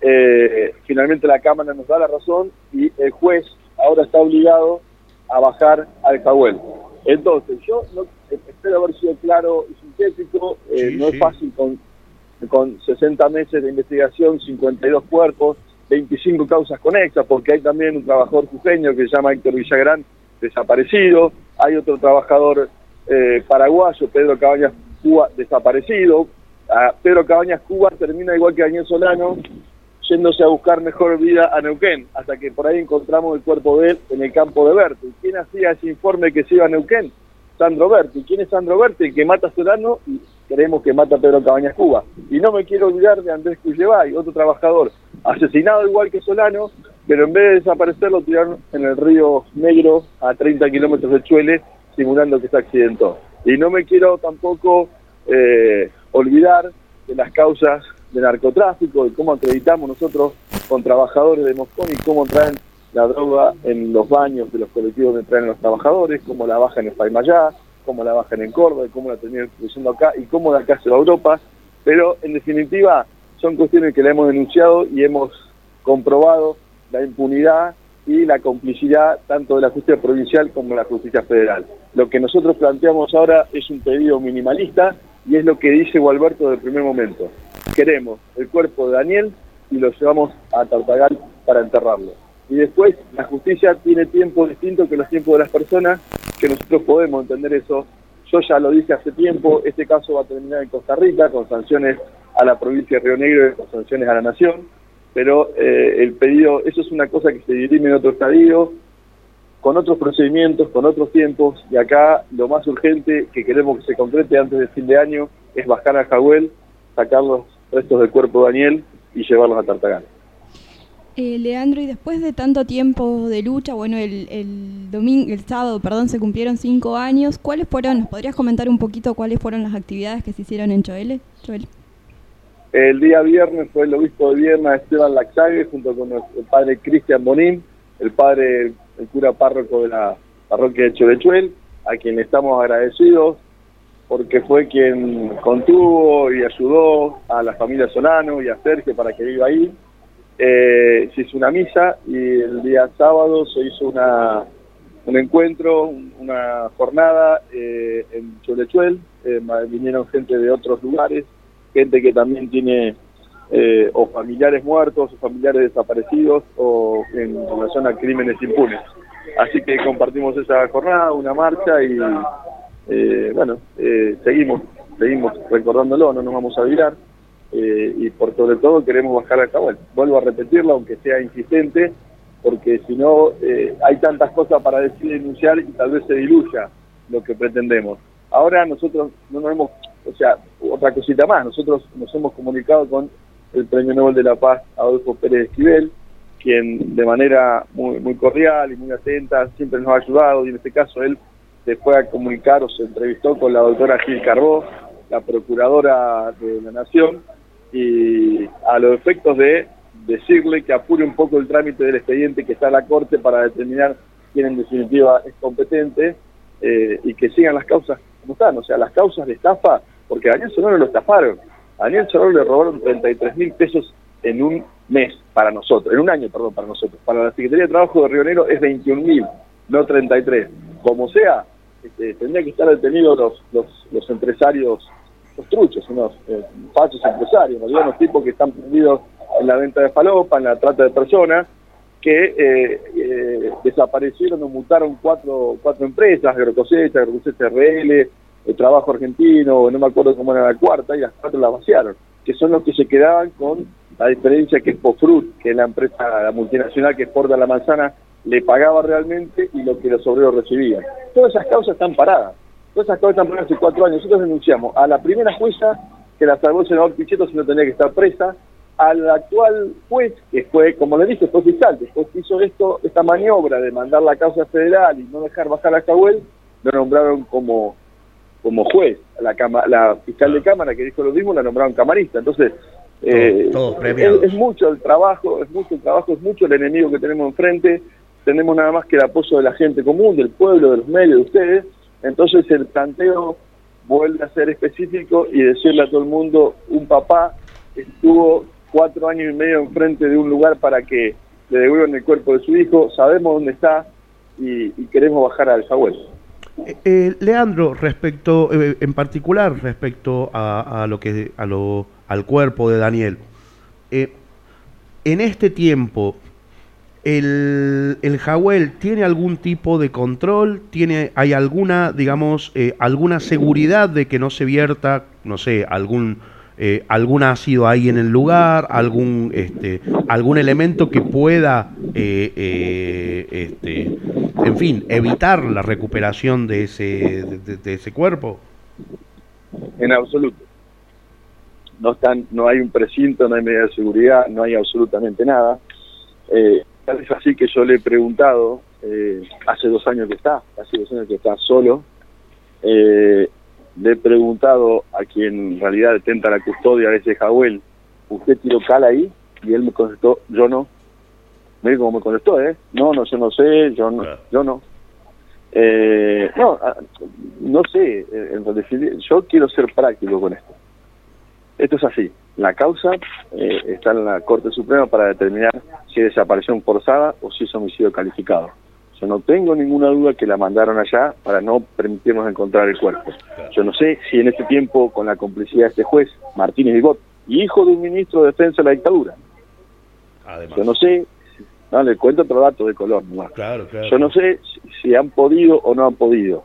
Eh, finalmente la Cámara nos da la razón y el juez ahora está obligado a bajar al Cahuel. Entonces, yo no, espero haber sido claro y sintético. eh, Sí, no sí. es fácil con, con 60 meses de investigación, 52 cuerpos, 25 causas conexas, porque hay también un trabajador jujeño que se llama Héctor Villagrán, desaparecido. Hay otro trabajador eh, paraguayo, Pedro Cabañas Cuba, desaparecido. Ah, Pedro Cabañas Cuba termina igual que Daniel Solano, yéndose a buscar mejor vida a Neuquén, hasta que por ahí encontramos el cuerpo de él en el campo de Berti. ¿Quién hacía ese informe que se iba a Neuquén? Sandro Berti. ¿Quién es Sandro Berti? Que mata a Solano y creemos que mata a Pedro Cabañas Cuba. Y no me quiero olvidar de Andrés Cuyevay, otro trabajador, asesinado igual que Solano, pero en vez de desaparecer lo tiraron en el río Negro a 30 kilómetros de Chuele, simulando que se accidentó. Y no me quiero tampoco eh, olvidar de las causas de narcotráfico, de cómo acreditamos nosotros con trabajadores de Moscón y cómo traen la droga en los baños de los colectivos donde traen los trabajadores, cómo la bajan en Paimayá, cómo la bajan en Córdoba, y cómo la terminan produciendo acá y cómo de acá se va a Europa. Pero en definitiva son cuestiones que le hemos denunciado y hemos comprobado la impunidad y la complicidad tanto de la justicia provincial como de la justicia federal. Lo que nosotros planteamos ahora es un pedido minimalista y es lo que dice Gualberto desde el primer momento. Queremos el cuerpo de Daniel y lo llevamos a Tartagal para enterrarlo. Y después la justicia tiene tiempo distinto que los tiempos de las personas, que nosotros podemos entender eso. Yo ya lo dije hace tiempo, este caso va a terminar en Costa Rica con sanciones a la provincia de Río Negro y con sanciones a la nación, pero eh, el pedido, eso es una cosa que se dirime en otro estadio, con otros procedimientos, con otros tiempos, y acá lo más urgente que queremos que se concrete antes del fin de año es bajar a Jahuel, sacar los restos del cuerpo de Daniel y llevarlos a Tartagal. Eh, Leandro, y después de tanto tiempo de lucha, bueno, el, el domingo, el sábado, perdón, se cumplieron cinco años. ¿Cuáles fueron? ¿Nos podrías comentar un poquito cuáles fueron las actividades que se hicieron en Choele? Choel. El día viernes fue el obispo de Vierna Esteban Laxague junto con el padre Cristian Bonín, el padre, el cura párroco de la parroquia de Cholechuel, a quien estamos agradecidos porque fue quien contuvo y ayudó a la familia Solano y a Sergio para que viva ahí. Eh, se hizo una misa y el día sábado se hizo una, un encuentro, un- una jornada eh, en Cholechuel. Eh, vinieron gente de otros lugares, gente que también tiene eh, o familiares muertos o familiares desaparecidos o en relación a crímenes impunes. Así que compartimos esa jornada, una marcha y eh, bueno, eh, seguimos, seguimos recordándolo, no nos vamos a virar eh, y por sobre todo queremos bajar al Cahuel. Vuelvo a repetirlo, aunque sea insistente, porque si no eh, hay tantas cosas para decir y denunciar y tal vez se diluya lo que pretendemos. Ahora nosotros no nos hemos, o sea, otra cosita más, nosotros nos hemos comunicado con el Premio Nobel de la Paz Adolfo Pérez Esquivel, quien de manera muy, muy cordial y muy atenta siempre nos ha ayudado y en este caso él se fue a comunicar o se entrevistó con la doctora Gil Carbó, la procuradora de la Nación, y a los efectos de decirle que apure un poco el trámite del expediente que está en la Corte para determinar quién en definitiva es competente eh, y que sigan las causas como están. O sea, las causas de estafa, porque a Daniel Sonoro lo estafaron. Daniel Sonoro le robaron 33 mil pesos en un mes para nosotros, en un año, perdón, para nosotros. Para la Secretaría de Trabajo de Río Negro es 21 mil, no 33. Como sea, este, tendrían que estar detenidos los, los, los empresarios, los truchos, unos eh, falsos empresarios, ¿no? unos tipos que están prendidos en la venta de falopa, en la trata de personas, que eh, eh, desaparecieron o mutaron cuatro, cuatro empresas, Agrocosecha, Agrocosecha RL, el Trabajo Argentino, no me acuerdo cómo era la cuarta, y las cuatro las vaciaron, que son los que se quedaban con la diferencia que Pofrut, que es la empresa, multinacional que exporta la manzana, le pagaba realmente y lo que los obreros recibían. Todas esas causas están paradas. Todas esas causas están paradas hace cuatro años. Nosotros denunciamos a la primera jueza que la salvó el senador Pichetto si no tenía que estar presa, al actual juez, que fue, como le dije, fue fiscal, después hizo esto, esta maniobra de mandar la causa federal y no dejar bajar a Cahuel, lo nombraron como, como juez. La, cama, la fiscal de Cámara que dijo lo mismo la nombraron camarista. Entonces, eh, todos es, es mucho el trabajo, es mucho el trabajo, es mucho el enemigo que tenemos enfrente. Tenemos nada más que el apoyo de la gente común, del pueblo, de los medios, de ustedes. Entonces el planteo vuelve a ser específico y decirle a todo el mundo, un papá estuvo cuatro años y medio enfrente de un lugar para que le devuelvan el cuerpo de su hijo, sabemos dónde está y, y queremos bajar al Jahuel. Eh, Leandro, respecto, eh, en particular respecto a, a lo que a lo, al cuerpo de Daniel, eh, en este tiempo, el, el Jahuel tiene algún tipo de control, tiene, hay alguna, digamos, eh, alguna seguridad de que no se vierta, no sé, algún eh, algún ácido ahí en el lugar, algún este, algún elemento que pueda, eh, eh, este, en fin, evitar la recuperación de ese de, ese cuerpo. En absoluto. No están, no hay un precinto, no hay medida de seguridad, no hay absolutamente nada. Eh, tal es así que yo le he preguntado, eh, hace dos años que está, hace dos años que está solo, eh, le he preguntado a quien en realidad detenta la custodia de ese Jahuel, ¿usted tiró cal ahí? Y él me contestó, yo no. Dijo cómo me contestó, ¿eh? No, no, yo no sé, yo no. Yo no. Eh, no, ah, no sé, eh, yo quiero ser práctico con esto. Esto es así. La causa eh, está en la Corte Suprema para determinar si es desaparición forzada o si es homicidio calificado. Yo no tengo ninguna duda que la mandaron allá para no permitirnos encontrar el cuerpo. Yo no sé si en este tiempo, con la complicidad de este juez, Martínez Vigot, hijo de un ministro de defensa de la dictadura, yo no sé, no, le cuento otro dato de color, nomás. Claro, claro. yo no sé si, si han podido o no han podido.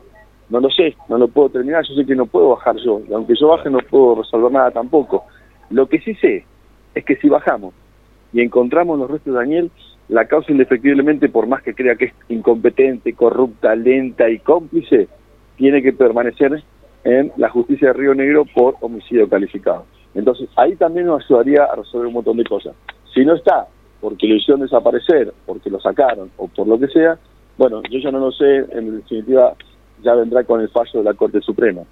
No lo sé, no lo puedo terminar, yo sé que no puedo bajar yo. Y aunque yo baje no puedo resolver nada tampoco. Lo que sí sé es que si bajamos y encontramos los restos de Daniel, la causa indefectiblemente, por más que crea que es incompetente, corrupta, lenta y cómplice, tiene que permanecer en la justicia de Río Negro por homicidio calificado. Entonces, ahí también nos ayudaría a resolver un montón de cosas. Si no está, porque lo hicieron desaparecer, porque lo sacaron o por lo que sea, bueno, yo ya no lo sé, en definitiva ya vendrá con el fallo de la Corte Suprema.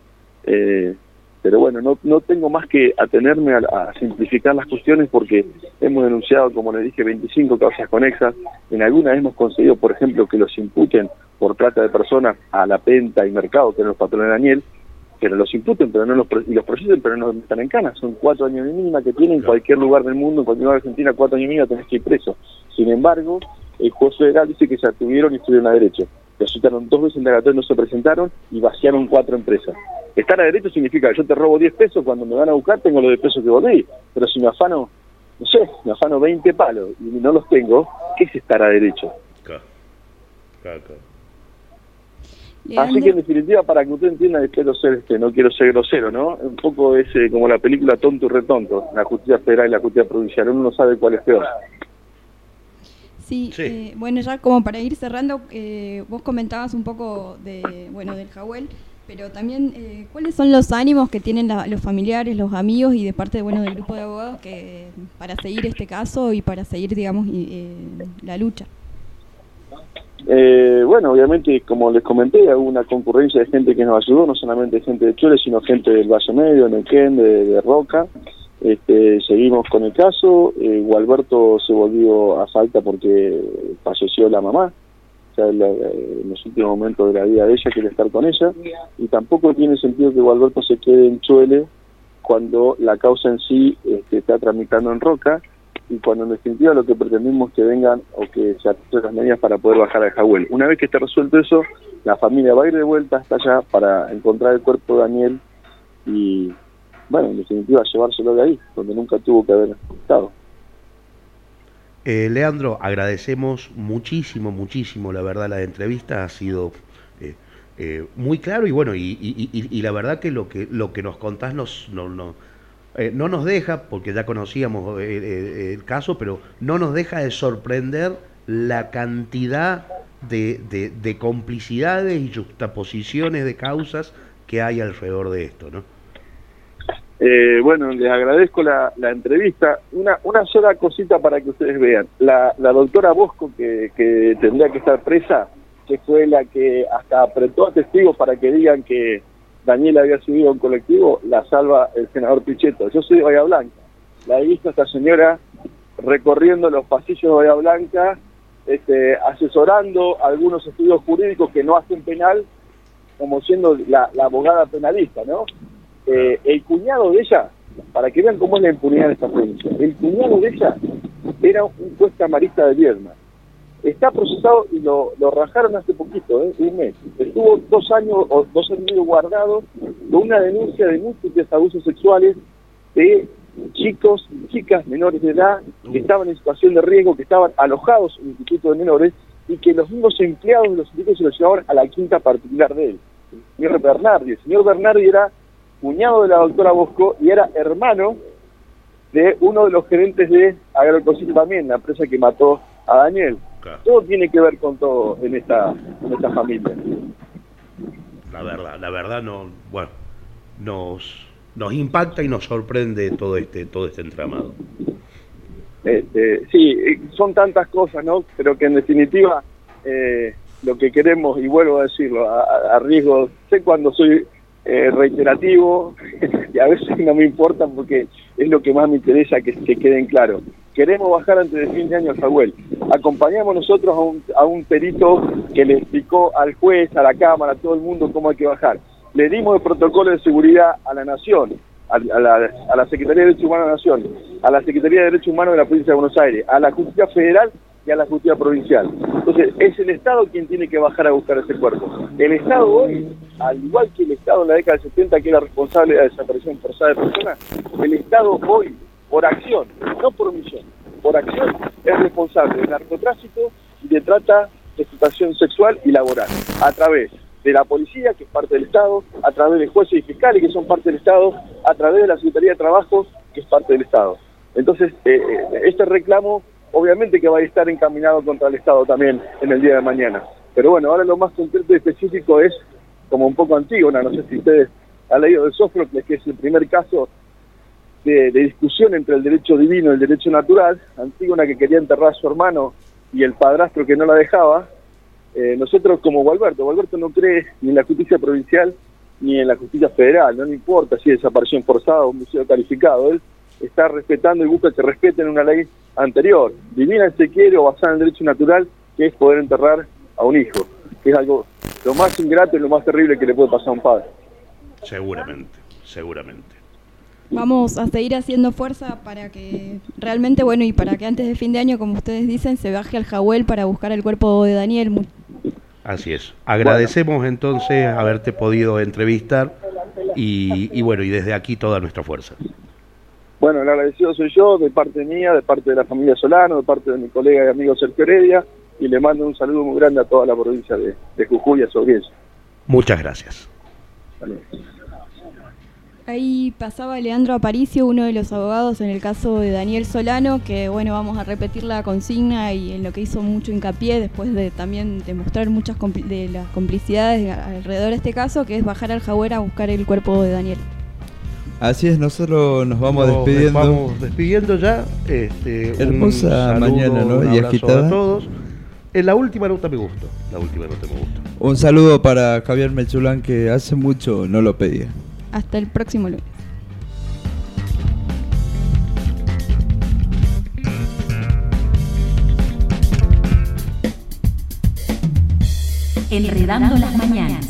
Eh, pero bueno, no, no tengo más que atenerme a, a, simplificar las cuestiones porque hemos denunciado, como les dije, 25 causas conexas. En algunas hemos conseguido, por ejemplo, que los imputen por trata de personas a la Penta y Mercado, que eran los patrones de Daniel, que los imputen pero no los, y los procesen, pero no los metan en cana. Son cuatro años de mínima que tienen en cualquier lugar del mundo, en cualquier lugar de Argentina, cuatro años de mínima tenés que ir preso. Sin embargo, el juez federal dice que se atuvieron y estuvieron a derecho. Resultaron dos veces indagatorios, no se presentaron y vaciaron cuatro empresas. Estar a derecho significa que yo te robo 10 pesos, cuando me van a buscar tengo los de pesos que volví, pero si me afano, no sé, me afano 20 palos y no los tengo, ¿qué es estar a derecho? Claro, claro, claro. Así que en definitiva, para que usted entienda, espero ser, este, no quiero ser grosero, ¿no? Un poco es eh, como la película Tonto y Retonto, la justicia federal y la justicia provincial, uno no sabe cuál es peor. Sí, eh, bueno, ya como para ir cerrando, eh, vos comentabas un poco de, bueno, del Jahuel, pero también eh, cuáles son los ánimos que tienen la, los familiares, los amigos y de parte, bueno, del grupo de abogados que para seguir este caso y para seguir, digamos, y, eh, la lucha. Eh, bueno, obviamente, como les comenté, hubo una concurrencia de gente que nos ayudó, no solamente gente de Chile, sino gente del Valle Medio, Neuquén, de, de Roca, Este, seguimos con el caso. Eh, Gualberto se volvió a Salta porque falleció la mamá. O sea, la- en los últimos momentos de la vida de ella quiere estar con ella. Y tampoco tiene sentido que Gualberto se quede en Chuele cuando la causa en sí este, está tramitando en Roca y cuando en definitiva lo que pretendemos es que vengan o que se actúen las medidas para poder bajar al Jahuel. Una vez que esté resuelto eso, la familia va a ir de vuelta hasta allá para encontrar el cuerpo de Daniel y, bueno, en definitiva llevárselo de ahí, donde nunca tuvo que haber estado. Eh, Leandro, agradecemos muchísimo, muchísimo, la verdad, la entrevista ha sido eh, eh, muy claro y bueno, y, la verdad que lo que lo que nos contás nos, no, no, eh, no nos deja, porque ya conocíamos el caso, pero no nos deja de sorprender la cantidad de, de- de complicidades y juxtaposiciones de causas que hay alrededor de esto, ¿no? Eh, bueno, les agradezco la, la entrevista. Una, una sola cosita para que ustedes vean. La, la doctora Bosco, que, que tendría que estar presa, que fue la que hasta apretó a testigos para que digan que Daniel había subido un colectivo, la salva el senador Pichetto. Yo soy de Bahía Blanca. La he visto a esta señora recorriendo los pasillos de Bahía Blanca, este, asesorando algunos estudios jurídicos que no hacen penal, como siendo la, la abogada penalista, ¿no? Eh, el cuñado de ella, para que vean cómo es la impunidad en esta provincia, el cuñado de ella era un juez camarista de Viedma. Está procesado y lo, lo rajaron hace poquito, ¿eh? un mes. Estuvo dos años o dos años y medio guardado con una denuncia de múltiples abusos sexuales de chicos y chicas menores de edad que estaban en situación de riesgo, que estaban alojados en el Instituto de Menores y que los mismos empleados de los institutos se los llevaban a la quinta particular de él. El señor Bernardi. El señor Bernardi era cuñado de la doctora Bosco y era hermano de uno de los gerentes de Agroecosistema también, la empresa que mató a Daniel. Todo tiene que ver con todo en esta, en esta familia. La verdad, la verdad no, bueno, nos, nos impacta y nos sorprende todo este, todo este entramado. Este, sí, eh, son tantas cosas, ¿no? Pero que en definitiva eh, lo que queremos, y vuelvo a decirlo, a- a riesgo, sé cuando soy eh, reiterativo y a veces no me importa porque es lo que más me interesa que, que queden claros. Queremos bajar antes de fin de año al Jahuel. Acompañamos nosotros a un, a un perito que le explicó al juez, a la Cámara, a todo el mundo cómo hay que bajar. Le dimos el protocolo de seguridad a la Nación, a, a la, a la Secretaría de Derechos Humanos de la Nación, a la Secretaría de Derechos Humanos de la Provincia de Buenos Aires, a la Justicia Federal y a la Justicia Provincial. Entonces, es el Estado quien tiene que bajar a buscar ese cuerpo. El Estado hoy, al igual que el Estado en la década del 70, que era responsable de la desaparición forzada de personas, el Estado hoy, por acción, no por omisión, por acción, es responsable de narcotráfico y de trata de explotación sexual y laboral, a través de la policía, que es parte del Estado, a través de jueces y fiscales, que son parte del Estado, a través de la Secretaría de Trabajo, que es parte del Estado. Entonces, eh, eh, este reclamo obviamente que va a estar encaminado contra el Estado también en el día de mañana. Pero bueno, ahora lo más concreto y específico es como un poco Antígona, no sé si ustedes han leído de Sófocles, que es el primer caso de, discusión entre el derecho divino y el derecho natural, Antígona que quería enterrar a su hermano y el padrastro que no la dejaba, eh, nosotros como Gualberto, Gualberto no cree ni en la justicia provincial ni en la justicia federal, no importa si es desaparición forzada o un museo calificado, él está respetando y busca que respeten una ley anterior, divina si se quiere o basada en el derecho natural, que es poder enterrar a un hijo, que es algo lo más ingrato y lo más terrible que le puede pasar a un padre. Seguramente, seguramente. Vamos a seguir haciendo fuerza para que realmente, bueno, y para que antes de fin de año, como ustedes dicen, se baje al Jahuel para buscar el cuerpo de Daniel. Así es. Agradecemos entonces haberte podido entrevistar y, y bueno, y desde aquí toda nuestra fuerza. Bueno, el agradecido soy yo, de parte mía, de parte de la familia Solano, de parte de mi colega y amigo Sergio Heredia, y le mando un saludo muy grande a toda la provincia de, de Jujuy y a su audiencia. Muchas gracias. Ahí pasaba Leandro Aparicio, uno de los abogados en el caso de Daniel Solano, que bueno, vamos a repetir la consigna y en lo que hizo mucho hincapié después de también demostrar muchas compli- de las complicidades alrededor de este caso, que es bajar al Jaguar a buscar el cuerpo de Daniel. Así es, nosotros nos vamos despidiendo. Nos vamos despidiendo ya. Este, Hermosa mañana, ¿no? Y agitada. a todos. En la última nota me gustó. La última nota me gustó. Un saludo para Javier Melchulán que hace mucho no lo pedía. Hasta el próximo lunes. Enredando las mañanas.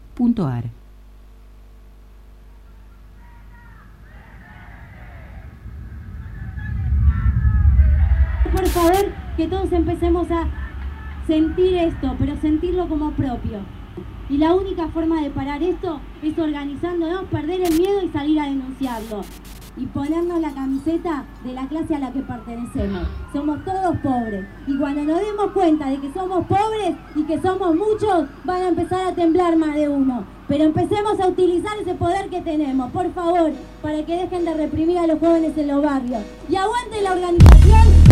Por favor, que todos empecemos a sentir esto, pero sentirlo como propio. Y la única forma de parar esto es organizándonos, perder el miedo y salir a denunciarlo. Y ponernos la camiseta de la clase a la que pertenecemos. Somos todos pobres. Y cuando nos demos cuenta de que somos pobres y que somos muchos, van a empezar a temblar más de uno. Pero empecemos a utilizar ese poder que tenemos, por favor, para que dejen de reprimir a los jóvenes en los barrios. Y aguante la organización